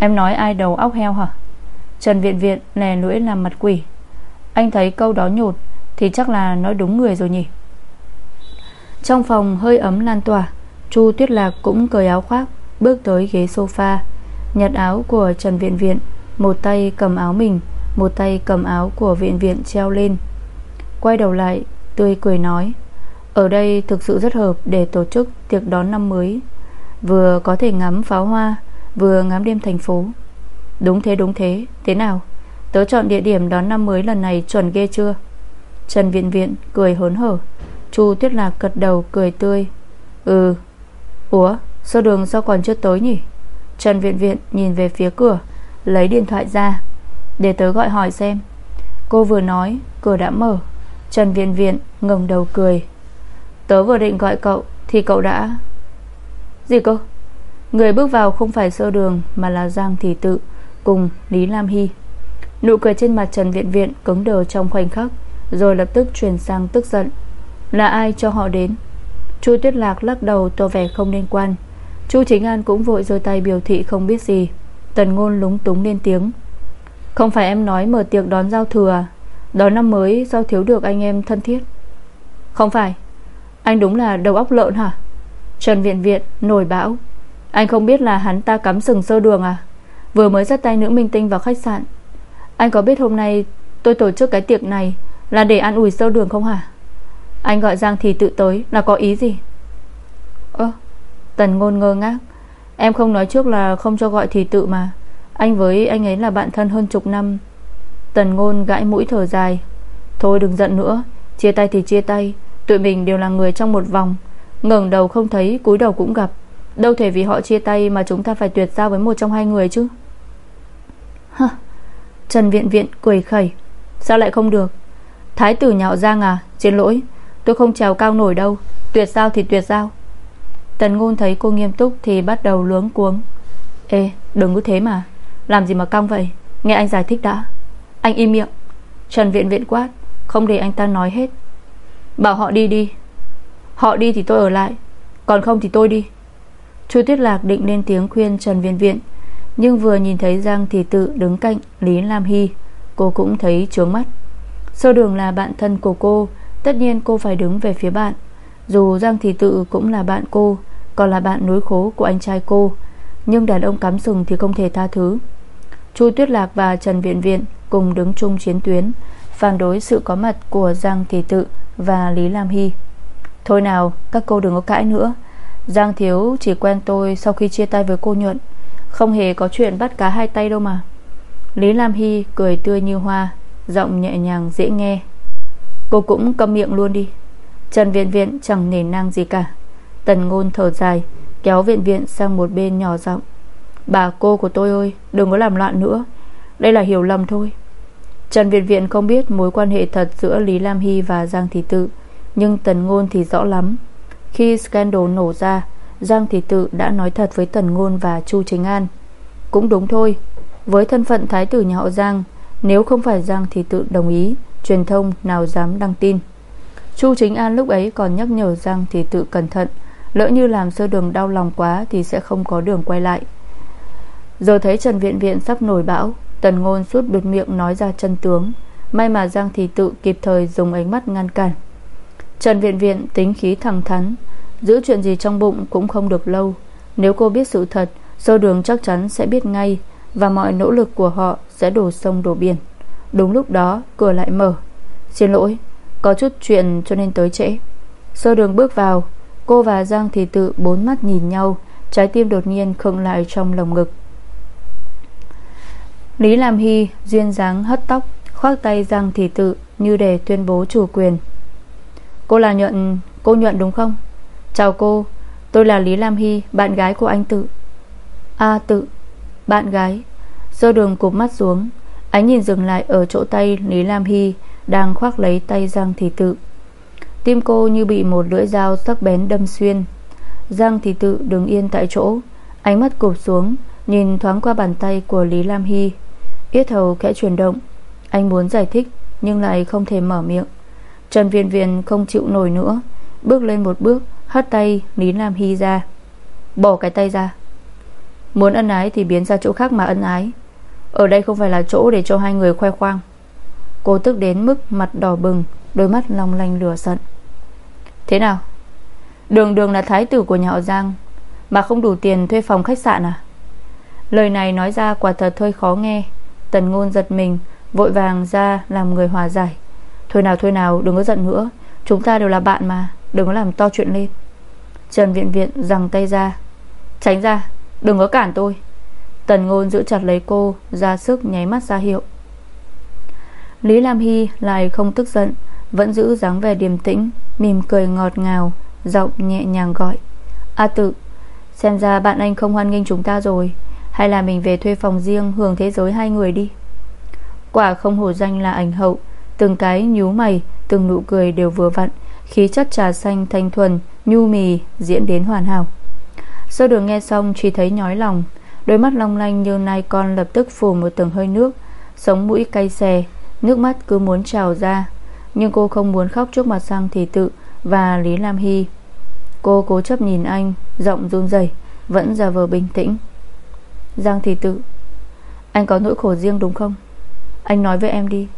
Em nói ai đầu óc heo hả? Trần Viện Viện lè lưỡi làm mặt quỷ. Anh thấy câu đó nhột Thì chắc là nói đúng người rồi nhỉ? Trong phòng hơi ấm lan tỏa Chu Tuyết Lạc cũng cởi áo khoác, Bước tới ghế sofa. Nhặt áo của Trần Viện Viện, Một tay cầm áo mình, Một tay cầm áo của Viện Viện treo lên. Quay đầu lại, Tươi cười nói, ở đây thực sự rất hợp để tổ chức tiệc đón năm mới. Vừa có thể ngắm pháo hoa, Vừa ngắm đêm thành phố. Đúng thế đúng thế. Thế nào? Tớ chọn địa điểm đón năm mới lần này chuẩn ghê chưa? Trần Viện Viện cười hớn hở. Chu Tuyết Lạc cật đầu, cười tươi Ừ Ủa sao đường sao còn chưa tới nhỉ? Trần Viện Viện nhìn về phía cửa, Lấy điện thoại ra Để tớ gọi hỏi xem. Cô vừa nói, cửa đã mở. Trần Viện Viện ngẩng đầu cười. Tớ vừa định gọi cậu Thì cậu đã Gì cơ? Người bước vào không phải sơ đường Mà là Giang Thị Tự Cùng Lý Lam Hy. Nụ cười trên mặt Trần Viện Viện cứng đờ trong khoảnh khắc, Rồi lập tức chuyển sang tức giận. Là ai cho họ đến? Chu Tuyết Lạc lắc đầu tỏ vẻ không liên quan. Chu Chính An cũng vội giơ tay biểu thị không biết gì. Tần ngôn lúng túng lên tiếng. Không phải em nói mở tiệc đón giao thừa. Đón năm mới sao thiếu được anh em thân thiết? Không phải. Anh đúng là đầu óc lợn hả? Trần Viện Viện, nổi bão. Anh không biết là hắn ta cắm sừng sơ đường à? Vừa mới dắt tay nữ minh tinh vào khách sạn. Anh có biết hôm nay Tôi tổ chức cái tiệc này Là để ăn ủi sơ đường không hả? Anh gọi Giang thì tự tới. Là có ý gì? Ơ, Tần ngôn ngơ ngác. Em không nói trước là không cho gọi thì tự mà. Anh với anh ấy là bạn thân hơn chục năm. Tần ngôn gãi mũi thở dài. Thôi đừng giận nữa. Chia tay thì chia tay. Tụi mình đều là người trong một vòng. Ngẩng đầu không thấy, cúi đầu cũng gặp. Đâu thể vì họ chia tay mà chúng ta phải tuyệt giao với một trong hai người chứ? Hơ, Trần Viện Viện cười khẩy. Sao lại không được? Thái tử nhạo Giang à? Xin lỗi. Tôi không trèo cao nổi đâu. Tuyệt giao thì tuyệt giao Tần ngôn thấy cô nghiêm túc thì bắt đầu luống cuống. Ê, đừng có thế mà. Làm gì mà cong vậy? Nghe anh giải thích đã. Anh im miệng. Trần Viện Viện quát. Không để anh ta nói hết. Bảo họ đi đi. Họ đi thì tôi ở lại. Còn không thì tôi đi. Chu Tuyết Lạc định lên tiếng khuyên Trần viên Viện Nhưng vừa nhìn thấy Giang Thị Tự đứng cạnh Lý Lam Hy. Cô cũng thấy trướng mắt. Sơ đường là bạn thân của cô. Tất nhiên cô phải đứng về phía bạn. Dù Giang Thị Tự cũng là bạn cô, Còn là bạn nối khố của anh trai cô. Nhưng đàn ông cắm sừng thì không thể tha thứ. Chu Tuyết Lạc và Trần Viện Viện Cùng đứng chung chiến tuyến, Phản đối sự có mặt của Giang Thị Tự Và Lý Lam Hy. Thôi nào, các cô đừng có cãi nữa. Giang Thiếu chỉ quen tôi Sau khi chia tay với cô Nhuận. Không hề có chuyện bắt cá hai tay đâu mà. Lý Lam Hy cười tươi như hoa, Giọng nhẹ nhàng dễ nghe. Cô cũng câm miệng luôn đi. Trần Viện Viện chẳng nề nang gì cả. Tần ngôn thở dài, Kéo Viện Viện sang một bên nhỏ giọng. Bà cô của tôi ơi, Đừng có làm loạn nữa. Đây là hiểu lầm thôi. Trần Viện Viện không biết mối quan hệ thật giữa Lý Lam Hy và Giang Thị Tự, Nhưng Tần Ngôn thì rõ lắm. Khi scandal nổ ra, Giang Thị Tự đã nói thật với Tần Ngôn và Chu Chính An. Cũng đúng thôi, Với thân phận Thái tử nhà họ Giang, Nếu không phải Giang Thị Tự đồng ý Truyền thông nào dám đăng tin. Chu Chính An lúc ấy còn nhắc nhở Giang thì Tự cẩn thận, Lỡ như làm sơ đường đau lòng quá Thì sẽ không có đường quay lại. Giờ thấy Trần Viện Viện sắp nổi bão, Tần ngôn suốt bịt miệng nói ra chân tướng, May mà Giang Thị Tự kịp thời dùng ánh mắt ngăn cản. Trần Viện Viện tính khí thẳng thắn, Giữ chuyện gì trong bụng cũng không được lâu. Nếu cô biết sự thật, Sơ đường chắc chắn sẽ biết ngay Và mọi nỗ lực của họ sẽ đổ sông đổ biển. Đúng lúc đó, cửa lại mở. Xin lỗi, Có chút chuyện cho nên tới trễ. Sơ đường bước vào, Cô và Giang Thị Tự bốn mắt nhìn nhau, Trái tim đột nhiên khựng lại trong lồng ngực. Lý Lam Hy duyên dáng hất tóc, Khoác tay Giang Thị Tự Như để tuyên bố chủ quyền. Cô là nhuận, Cô nhuận đúng không? Chào cô, Tôi là Lý Lam Hy, Bạn gái của anh Tự. A Tự, Bạn gái. Sơ đường cụp mắt xuống Ánh nhìn dừng lại ở chỗ tay Lý Lam Hy, Đang khoác lấy tay Giang Thị Tự. Tim cô như bị một lưỡi dao sắc bén đâm xuyên. Giang Thị Tự đứng yên tại chỗ, Ánh mắt cụp xuống, Nhìn thoáng qua bàn tay của Lý Lam Hy. Yết hầu khẽ chuyển động. Anh muốn giải thích, Nhưng lại không thể mở miệng. Trần Viên Viên không chịu nổi nữa, Bước lên một bước, Hất tay Lý Lam Hy ra. Bỏ cái tay ra. Muốn ân ái thì biến ra chỗ khác mà ân ái. Ở đây không phải là chỗ để cho hai người khoe khoang. Cô tức đến mức mặt đỏ bừng, Đôi mắt long lanh lửa giận. Thế nào? Đường đường là thái tử của nhà họ Giang, Mà không đủ tiền thuê phòng khách sạn à? Lời này nói ra quả thật hơi khó nghe. Tần ngôn giật mình, Vội vàng ra làm người hòa giải. Thôi nào thôi nào, đừng có giận nữa. Chúng ta đều là bạn mà, Đừng có làm to chuyện lên. Trần Viện Viện giằng tay ra. Tránh ra, đừng có cản tôi. Tần ngôn giữ chặt lấy cô, Ra sức nháy mắt ra hiệu. Lý Lam Hy lại không tức giận, Vẫn giữ dáng vẻ điềm tĩnh, Mỉm cười ngọt ngào, Giọng nhẹ nhàng gọi. A tự, Xem ra bạn anh không hoan nghênh chúng ta rồi, hay là mình về thuê phòng riêng Hưởng thế giới hai người đi? Quả không hổ danh là ảnh hậu, Từng cái nhú mày, Từng nụ cười đều vừa vặn, Khí chất trà xanh thanh thuần, Nhu mì diễn đến hoàn hảo. Sơ đường nghe xong chỉ thấy nhói lòng Đôi mắt long lanh như nai con lập tức phủ một tầng hơi nước, Sống mũi cay xè, Nước mắt cứ muốn trào ra. Nhưng cô không muốn khóc trước mặt sang thị tự Và Lý Lam Hy. Cô cố chấp nhìn anh, Giọng run rẩy, Vẫn giả vờ bình tĩnh. Giang Thị Tự, Anh có nỗi khổ riêng đúng không? Anh nói với em đi,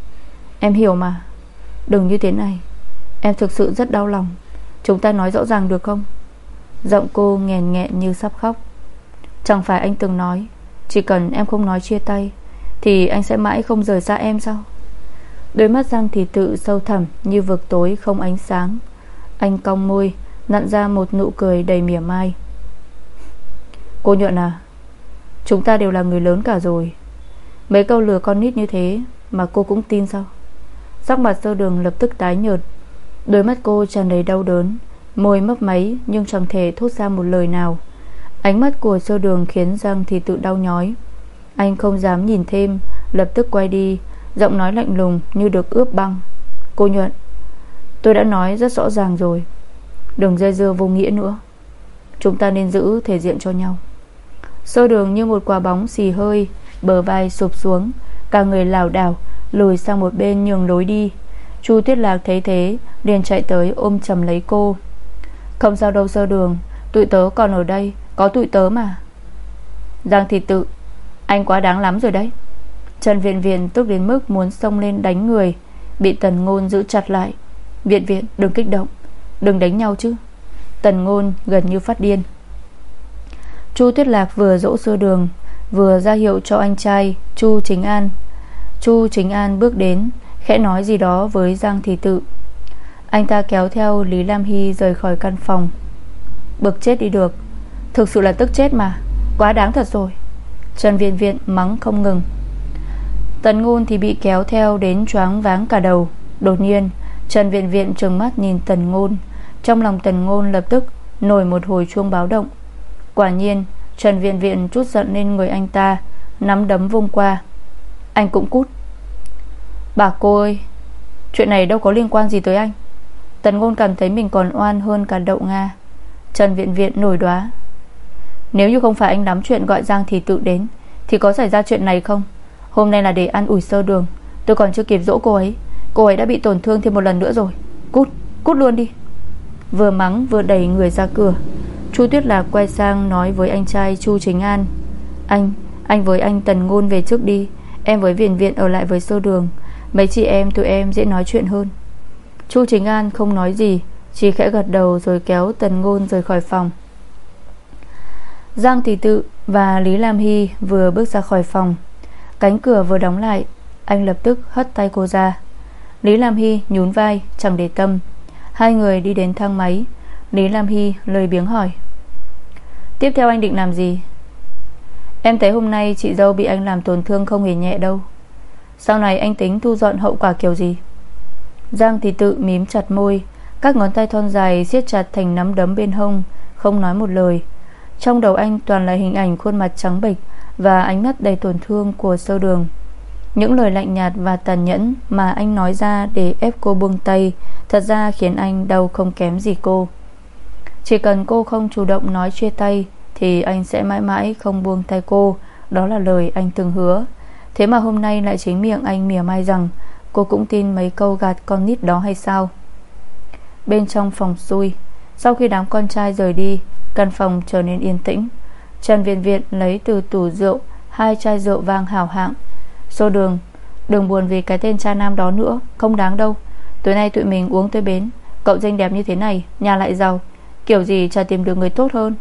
Em hiểu mà. Đừng như thế này, Em thực sự rất đau lòng. Chúng ta nói rõ ràng được không? Giọng cô nghèn nghẹn như sắp khóc. Chẳng phải anh từng nói, Chỉ cần em không nói chia tay, Thì anh sẽ mãi không rời xa em sao? Đôi mắt Giang thì Tự sâu thẳm Như vực tối không ánh sáng. Anh cong môi, Nặn ra một nụ cười đầy mỉa mai. Cô nhuận à Chúng ta đều là người lớn cả rồi. Mấy câu lừa con nít như thế Mà cô cũng tin sao? Sắc mặt sơ đường lập tức tái nhợt. Đôi mắt cô tràn đầy đau đớn, Môi mấp máy Nhưng chẳng thể thốt ra một lời nào. Ánh mắt của sơ đường khiến Giang thì tự đau nhói. Anh không dám nhìn thêm, Lập tức quay đi, Giọng nói lạnh lùng như được ướp băng. Cô nhuận, Tôi đã nói rất rõ ràng rồi. Đừng dây dưa vô nghĩa nữa. Chúng ta nên giữ thể diện cho nhau. Sơ đường như một quả bóng xì hơi, Bờ vai sụp xuống, Cả người lảo đảo, Lùi sang một bên nhường lối đi. Chu Tuyết Lạc thấy thế, liền chạy tới ôm chầm lấy cô. Không sao đâu sơ đường, Tụi tớ còn ở đây có tụi tớ mà. Giang thị tự, Anh quá đáng lắm rồi đấy. Trần Viện Viện tức đến mức muốn xông lên đánh người, Bị Tần Ngôn giữ chặt lại. Viện Viện, đừng kích động, Đừng đánh nhau chứ. Tần Ngôn gần như phát điên. Chu Tuyết Lạc vừa dỗ sơ đường, Vừa ra hiệu cho anh trai Chu Chính An. Chu Chính An bước đến, Khẽ nói gì đó với Giang Thị Tự. Anh ta kéo theo Lý Lam Hy rời khỏi căn phòng. Bực chết đi được. Thực sự là tức chết mà. Quá đáng thật rồi. Trần Viện Viện mắng không ngừng. Tần Ngôn thì bị kéo theo đến choáng váng cả đầu. Đột nhiên, Trần Viện Viện trừng mắt nhìn Tần Ngôn. Trong lòng Tần Ngôn lập tức Nổi một hồi chuông báo động. Quả nhiên, Trần Viện Viện chút giận lên người anh ta Nắm đấm vung qua. Anh cũng cút. Bà cô ơi, Chuyện này đâu có liên quan gì tới anh. Tần ngôn cảm thấy mình còn oan hơn cả đậu Nga. Trần Viện Viện nổi đoá. Nếu như không phải anh nắm chuyện gọi Giang thì tự đến. Thì có xảy ra chuyện này không? Hôm nay là để ăn ủi sơ đường. Tôi còn chưa kịp dỗ cô ấy. Cô ấy đã bị tổn thương thêm một lần nữa rồi. Cút, cút luôn đi. Vừa mắng vừa đẩy người ra cửa. Chu Tuyết Lạc quay sang nói với anh trai Chu Chính An. Anh, anh với anh Tần Ngôn về trước đi. Em với Viện Viện ở lại với sơ đường. Mấy chị em tụi em dễ nói chuyện hơn. Chu Chính An không nói gì Chỉ khẽ gật đầu rồi kéo Tần Ngôn rời khỏi phòng. Giang Thị Tự và Lý Lam Hy vừa bước ra khỏi phòng. Cánh cửa vừa đóng lại, Anh lập tức hất tay cô ra. Lý Lam Hy nhún vai, chẳng để tâm. Hai người đi đến thang máy. Lý Lam Hy lời biếng hỏi, Tiếp theo anh định làm gì? Em thấy hôm nay chị dâu bị anh làm tổn thương không hề nhẹ đâu. Sau này anh tính thu dọn hậu quả kiểu gì? Giang thì tự mím chặt môi, Các ngón tay thon dài siết chặt thành nắm đấm bên hông, Không nói một lời. Trong đầu anh toàn là hình ảnh khuôn mặt trắng bệch Và ánh mắt đầy tổn thương của sơ đường. Những lời lạnh nhạt và tàn nhẫn Mà anh nói ra để ép cô buông tay Thật ra khiến anh đau không kém gì cô. Chỉ cần cô không chủ động nói chia tay Thì anh sẽ mãi mãi không buông tay cô. Đó là lời anh từng hứa. Thế mà hôm nay lại chính miệng anh mỉa mai rằng Cô cũng tin mấy câu gạt con nít đó hay sao? Bên trong phòng xui, Sau khi đám con trai rời đi Căn phòng trở nên yên tĩnh. Trần Viện Viện lấy từ tủ rượu Hai chai rượu vang hảo hạng. Xô đường, Đừng buồn vì cái tên cha nam đó nữa, Không đáng đâu. Tối nay tụi mình uống tới bến, Cậu danh đẹp như thế này, Nhà lại giàu. Kiểu gì chả tìm được người tốt hơn.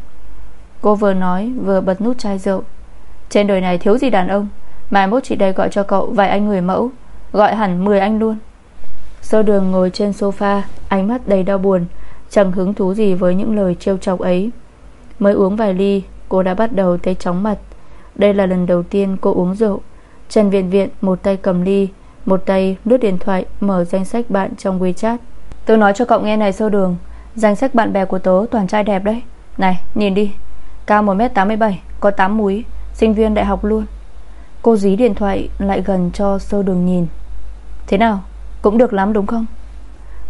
Cô vừa nói, vừa bật nút chai rượu. Trên đời này thiếu gì đàn ông? Mai mốt chị đây gọi cho cậu vài anh người mẫu. Gọi hẳn 10 anh luôn. Sơ đường ngồi trên sofa, Ánh mắt đầy đau buồn, Chẳng hứng thú gì với những lời trêu chọc ấy. Mới uống vài ly, Cô đã bắt đầu thấy chóng mặt. Đây là lần đầu tiên cô uống rượu. Trần Viện Viện một tay cầm ly, Một tay lướt điện thoại Mở danh sách bạn trong WeChat. Tôi nói cho cậu nghe này sơ đường. Danh sách bạn bè của tớ toàn trai đẹp đấy. Này, nhìn đi. Cao 1m87 Có 8 múi, Sinh viên đại học luôn. Cô dí điện thoại lại gần cho sơ đường nhìn. Thế nào? Cũng được lắm đúng không?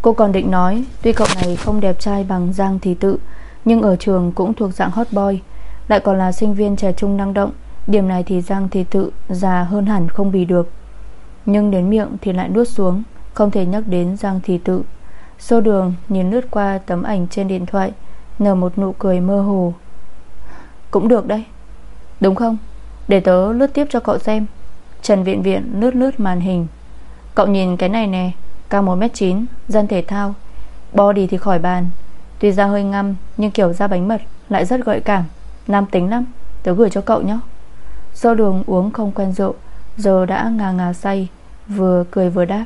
Cô còn định nói, Tuy cậu này không đẹp trai bằng Giang Thị Tự nhưng ở trường cũng thuộc dạng hot boy, Lại còn là sinh viên trẻ trung năng động. Điểm này thì Giang Thị Tự già hơn hẳn không bì được. Nhưng đến miệng thì lại nuốt xuống, Không thể nhắc đến Giang Thị Tự. Xô đường nhìn lướt qua tấm ảnh trên điện thoại, Nở một nụ cười mơ hồ. Cũng được đấy. Đúng không? Để tớ lướt tiếp cho cậu xem. Trần Viện Viện lướt lướt màn hình. Cậu nhìn cái này nè, Cao 1m9 Dân thể thao. Body thì khỏi bàn. Tuy ra hơi ngăm Nhưng kiểu da bánh mật Lại rất gợi cảm. Nam tính lắm Tớ gửi cho cậu nhé. Do đường uống không quen rượu Giờ đã ngà ngà say Vừa cười vừa đáp.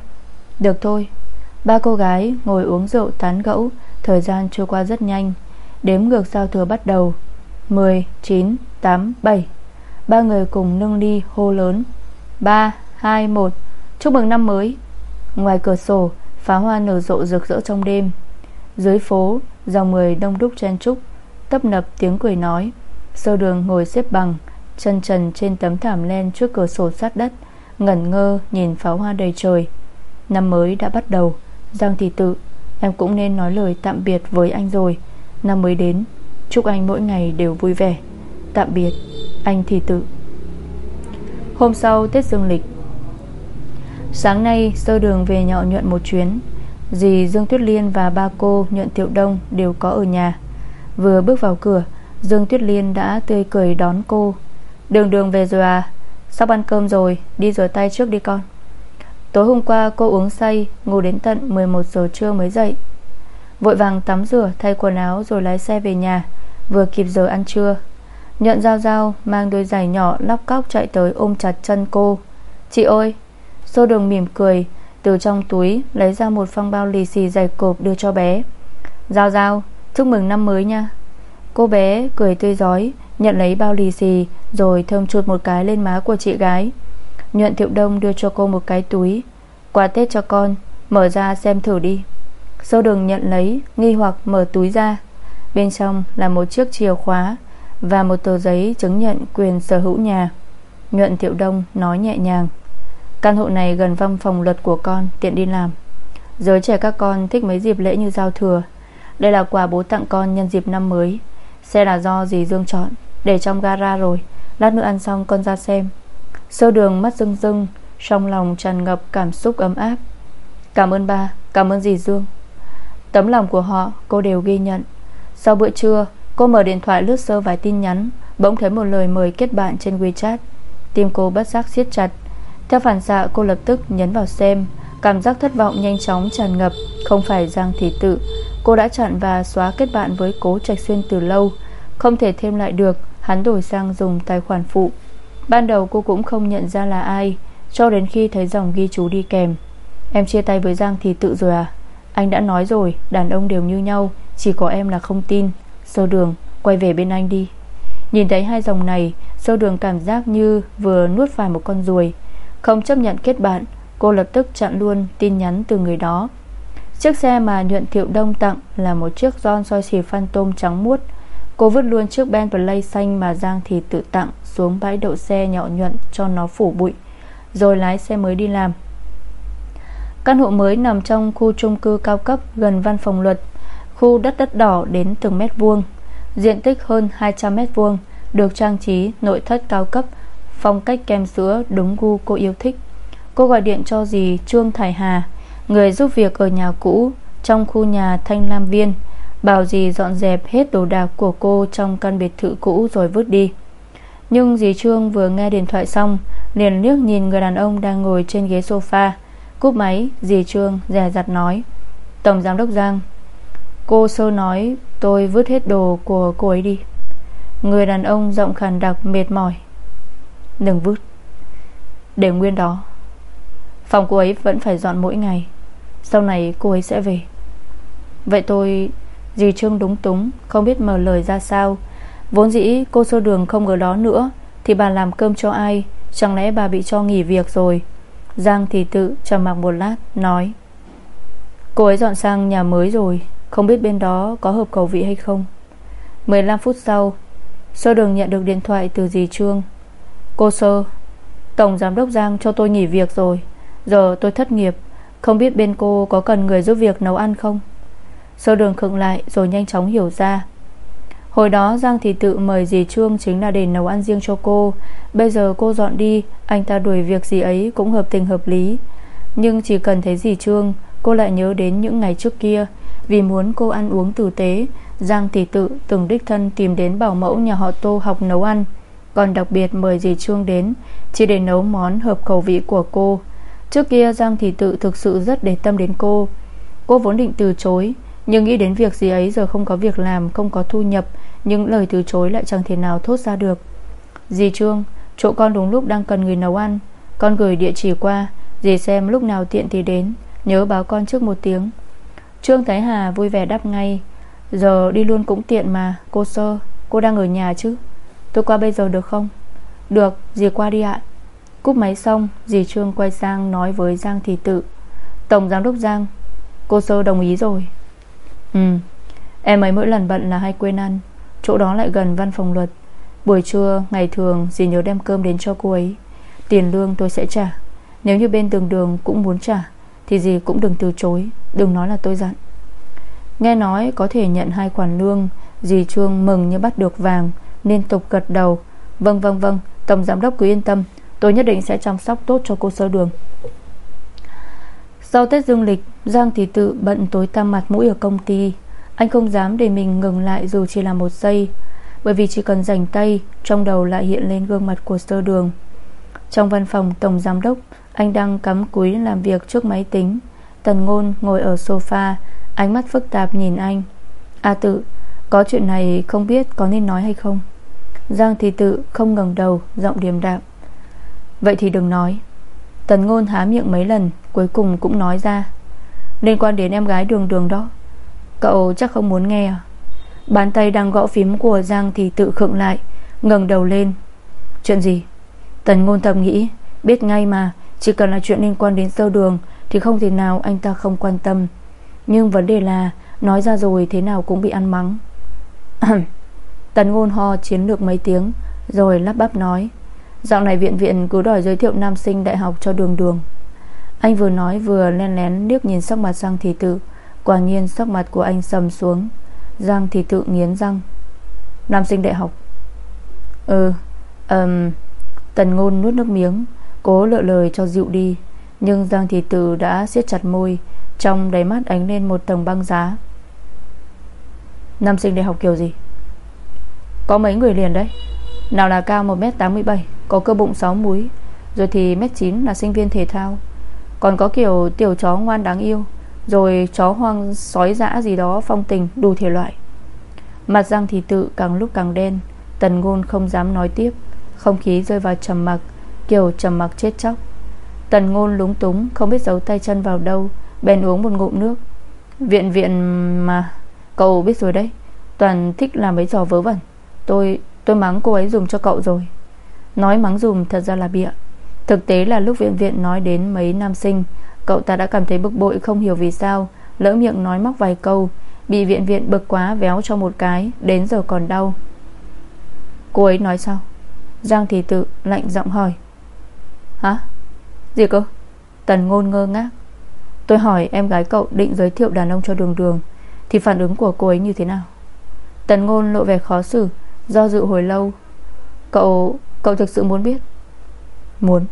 Được thôi. Ba cô gái ngồi uống rượu tán gẫu Thời gian trôi qua rất nhanh. Đếm ngược giao thừa bắt đầu. 10, 9, 8, 7 Ba người cùng nâng ly hô lớn. 3, 2, 1 Chúc mừng năm mới. Ngoài cửa sổ Phá hoa nở rộ rực rỡ trong đêm. Dưới phố, Dòng người đông đúc chen trúc Tấp nập tiếng cười nói. Sơ đường ngồi xếp bằng, Chân trần trên tấm thảm len trước cửa sổ sát đất, Ngẩn ngơ nhìn pháo hoa đầy trời. Năm mới đã bắt đầu. Giang thị tự, Em cũng nên nói lời tạm biệt với anh rồi. Năm mới đến, Chúc anh mỗi ngày đều vui vẻ. Tạm biệt, Anh thị tự. Hôm sau Tết Dương Lịch. Sáng nay, sơ đường về nhọ nhuận một chuyến. Dì Dương Tuyết Liên và ba cô nhuận Thiệu Đông đều có ở nhà. Vừa bước vào cửa, Dương Tuyết Liên đã tươi cười đón cô. Đường đường về rồi à? Sắp ăn cơm rồi, Đi rửa tay trước đi con. Tối hôm qua cô uống say, Ngủ đến tận 11 giờ trưa mới dậy. Vội vàng tắm rửa, thay quần áo Rồi lái xe về nhà, Vừa kịp giờ ăn trưa. Nhận dao dao mang đôi giày nhỏ lóc cóc chạy tới ôm chặt chân cô. Chị ơi! Xô đường mỉm cười từ trong túi, lấy ra một phong bao lì xì dày cộp đưa cho bé. Giao giao, Chúc mừng năm mới nha. Cô bé cười tươi giói Nhận lấy bao lì xì, Rồi thơm chuột một cái lên má của chị gái. Nhuận Thiệu Đông đưa cho cô một cái túi. Quà Tết cho con, Mở ra xem thử đi. Sâu đường nhận lấy, Nghi hoặc mở túi ra. Bên trong là một chiếc chìa khóa Và một tờ giấy chứng nhận quyền sở hữu nhà. Nhuận Thiệu Đông nói nhẹ nhàng. Căn hộ này gần văn phòng luật của con Tiện đi làm. Giới trẻ các con thích mấy dịp lễ như giao thừa. Đây là quà bố tặng con nhân dịp năm mới. Xe là do dì Dương chọn Để trong gara rồi. Lát nữa ăn xong con ra xem. Sơ đường mắt rưng rưng Trong lòng tràn ngập cảm xúc ấm áp. Cảm ơn ba, cảm ơn dì Dương. Tấm lòng của họ cô đều ghi nhận. Sau bữa trưa Cô mở điện thoại lướt sơ vài tin nhắn Bỗng thấy một lời mời kết bạn trên WeChat. Tim cô bất giác siết chặt. Theo phản xạ, cô lập tức nhấn vào xem. Cảm giác thất vọng nhanh chóng tràn ngập, Không phải Giang Thị Tự. Cô đã chặn và xóa kết bạn với Cố Trạch Xuyên từ lâu. Không thể thêm lại được, Hắn đổi sang dùng tài khoản phụ. Ban đầu cô cũng không nhận ra là ai, Cho đến khi thấy dòng ghi chú đi kèm. Em chia tay với Giang thì tự rồi à? Anh đã nói rồi, Đàn ông đều như nhau, Chỉ có em là không tin. Sơ đường, quay về bên anh đi. Nhìn thấy hai dòng này, Sơ đường cảm giác như vừa nuốt phải một con ruồi. Không chấp nhận kết bạn, Cô lập tức chặn luôn tin nhắn từ người đó. Chiếc xe mà nhuận thiệu đông tặng Là một chiếc John soi xì Phantom trắng muốt. Cô vứt luôn chiếc Bentley xanh mà Giang thì tự tặng Xuống bãi đậu xe nhỏ nhuận cho nó phủ bụi, Rồi lái xe mới đi làm. Căn hộ mới nằm trong khu trung cư cao cấp gần văn phòng luật, Khu đất đất đỏ đến từng mét vuông, Diện tích hơn 200 mét vuông, Được trang trí nội thất cao cấp Phong cách kem sữa đúng gu cô yêu thích. Cô gọi điện cho dì Trương Thải Hà, Người giúp việc ở nhà cũ, Trong khu nhà Thanh Lam Viên, Bảo dì dọn dẹp hết đồ đạc của cô Trong căn biệt thự cũ rồi vứt đi. Nhưng dì Trương vừa nghe điện thoại xong, Liền liếc nhìn người đàn ông Đang ngồi trên ghế sofa. Cúp máy, dì Trương dè dặt nói, Tổng giám đốc Giang, Cô sơ nói tôi vứt hết đồ của cô ấy đi. Người đàn ông giọng khàn đặc, mệt mỏi. Nâng vứt Để nguyên đó, Phòng cô ấy vẫn phải dọn mỗi ngày. Sau này cô ấy sẽ về. Vậy tôi, Dì Trương đúng túng, Không biết mở lời ra sao. Vốn dĩ cô sơ đường không ở đó nữa, Thì bà làm cơm cho ai? Chẳng lẽ bà bị cho nghỉ việc rồi? Giang thì tự trầm mặc một lát, Nói. Cô ấy dọn sang nhà mới rồi, Không biết bên đó có hợp khẩu vị hay không. 15 phút sau, Sơ đường nhận được điện thoại từ dì Trương. Cô sơ, Tổng giám đốc Giang cho tôi nghỉ việc rồi. Giờ tôi thất nghiệp, Không biết bên cô có cần người giúp việc nấu ăn không? Sơ đường khựng lại Rồi nhanh chóng hiểu ra. Hồi đó Giang thì tự mời dì Trương Chính là để nấu ăn riêng cho cô. Bây giờ cô dọn đi, Anh ta đuổi việc gì ấy cũng hợp tình hợp lý. Nhưng chỉ cần thấy dì Trương, Cô lại nhớ đến những ngày trước kia. Vì muốn cô ăn uống tử tế, Giang thì tự từng đích thân tìm đến bảo mẫu nhà họ Tô học nấu ăn. Còn đặc biệt mời dì Trương đến, Chỉ để nấu món hợp khẩu vị của cô. Trước kia, Giang Thị tự thực sự rất để tâm đến cô. Cô vốn định từ chối, Nhưng nghĩ đến việc gì ấy giờ không có việc làm, Không có thu nhập, Nhưng lời từ chối lại chẳng thể nào thốt ra được. Dì Trương, Chỗ con đúng lúc đang cần người nấu ăn. Con gửi địa chỉ qua, Dì xem lúc nào tiện thì đến, Nhớ báo con trước một tiếng. Trương Thái Hà vui vẻ đáp ngay, Giờ đi luôn cũng tiện mà, Cô sơ, Cô đang ở nhà chứ? Tôi qua bây giờ được không? Được, dì qua đi ạ. Cúp máy xong, Dì Trương quay sang nói với Giang Thị Tự. Tổng Giám đốc Giang, Cô sơ đồng ý rồi. Ừ Em ấy mỗi lần bận là hay quên ăn. Chỗ đó lại gần văn phòng luật. Buổi trưa, ngày thường, dì nhớ đem cơm đến cho cô ấy. Tiền lương tôi sẽ trả. Nếu như bên tường đường cũng muốn trả, Thì dì cũng đừng từ chối. Đừng nói là tôi dặn. Nghe nói có thể nhận hai khoản lương, Dì Trương mừng như bắt được vàng. Liên tục gật đầu. Vâng vâng vâng Tổng giám đốc cứ yên tâm. Tôi nhất định sẽ chăm sóc tốt cho cô sơ đường. Sau Tết Dương lịch, Giang thì tự bận tối tăm mặt mũi ở công ty. Anh không dám để mình ngừng lại Dù chỉ là một giây, Bởi vì chỉ cần rảnh tay, Trong đầu lại hiện lên gương mặt của sơ đường. Trong văn phòng tổng giám đốc, Anh đang cắm cúi làm việc trước máy tính. Tần ngôn ngồi ở sofa, Ánh mắt phức tạp nhìn anh. A tự, Có chuyện này không biết có nên nói hay không? Giang thì tự không ngẩng đầu, Giọng điềm đạm. Vậy thì đừng nói. Tần ngôn há miệng mấy lần, Cuối cùng cũng nói ra. Liên quan đến em gái đường đường đó, Cậu chắc không muốn nghe à? Bàn tay đang gõ phím của Giang thì tự khựng lại, ngẩng đầu lên. Chuyện gì? Tần ngôn thầm nghĩ, Biết ngay mà, Chỉ cần là chuyện liên quan đến sơ đường, Thì không thể nào anh ta không quan tâm. Nhưng vấn đề là, Nói ra rồi thế nào cũng bị ăn mắng. Tần ngôn ho chiến lược mấy tiếng Rồi lắp bắp nói Dạo này viện viện cứ đòi giới thiệu nam sinh đại học cho đường đường. Anh vừa nói vừa len lén liếc nhìn sắc mặt Giang Thị Tự Quả nhiên sắc mặt của anh sầm xuống. Giang Thị Tự nghiến răng Nam sinh đại học? Ừ um, Tần ngôn nuốt nước miếng Cố lựa lời cho dịu đi Nhưng Giang Thị Tự đã siết chặt môi Trong đáy mắt ánh lên một tầng băng giá. Nam sinh đại học kiểu gì? Có mấy người liền đấy. Nào là cao 1m87 Có cơ bụng 6 múi, Rồi thì mét 9 là sinh viên thể thao. Còn có kiểu tiểu chó ngoan đáng yêu, Rồi chó hoang sói dã gì đó Phong tình đủ thể loại. Mặt răng thì tự, càng lúc càng đen, Tần ngôn không dám nói tiếp, Không khí rơi vào trầm mặc, Kiểu trầm mặc chết chóc. Tần ngôn lúng túng, không biết giấu tay chân vào đâu, Bèn uống một ngụm nước. Viện viện mà, Cậu biết rồi đấy, Toàn thích làm mấy trò vớ vẩn. Tôi tôi mắng cô ấy dùng cho cậu rồi. Nói mắng dùng thật ra là bịa. Thực tế là lúc viện viện nói đến mấy nam sinh, Cậu ta đã cảm thấy bực bội không hiểu vì sao, Lỡ miệng nói móc vài câu, Bị viện viện bực quá véo cho một cái, Đến giờ còn đau. Cô ấy nói sao? Giang thì tự lạnh giọng hỏi. Hả? Gì cơ? Tần ngôn ngơ ngác. Tôi hỏi em gái cậu định giới thiệu đàn ông cho đường đường, Thì phản ứng của cô ấy như thế nào? Tần ngôn lộ vẻ khó xử. Do dự hồi lâu, Cậu Cậu thực sự muốn biết? Muốn.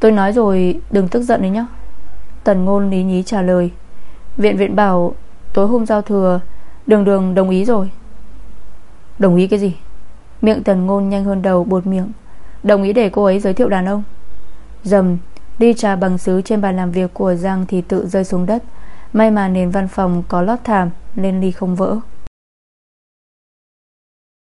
Tôi nói rồi, đừng tức giận đấy nhá. Tần ngôn lý nhí trả lời. Viện viện bảo, Tối hôm giao thừa, Đường đường đồng ý rồi. Đồng ý cái gì? Miệng tần ngôn nhanh hơn đầu bột miệng. Đồng ý để cô ấy giới thiệu đàn ông. Dầm, đi trà bằng sứ trên bàn làm việc của Giang Thì tự rơi xuống đất. May mà nền văn phòng có lót thảm Nên ly không vỡ.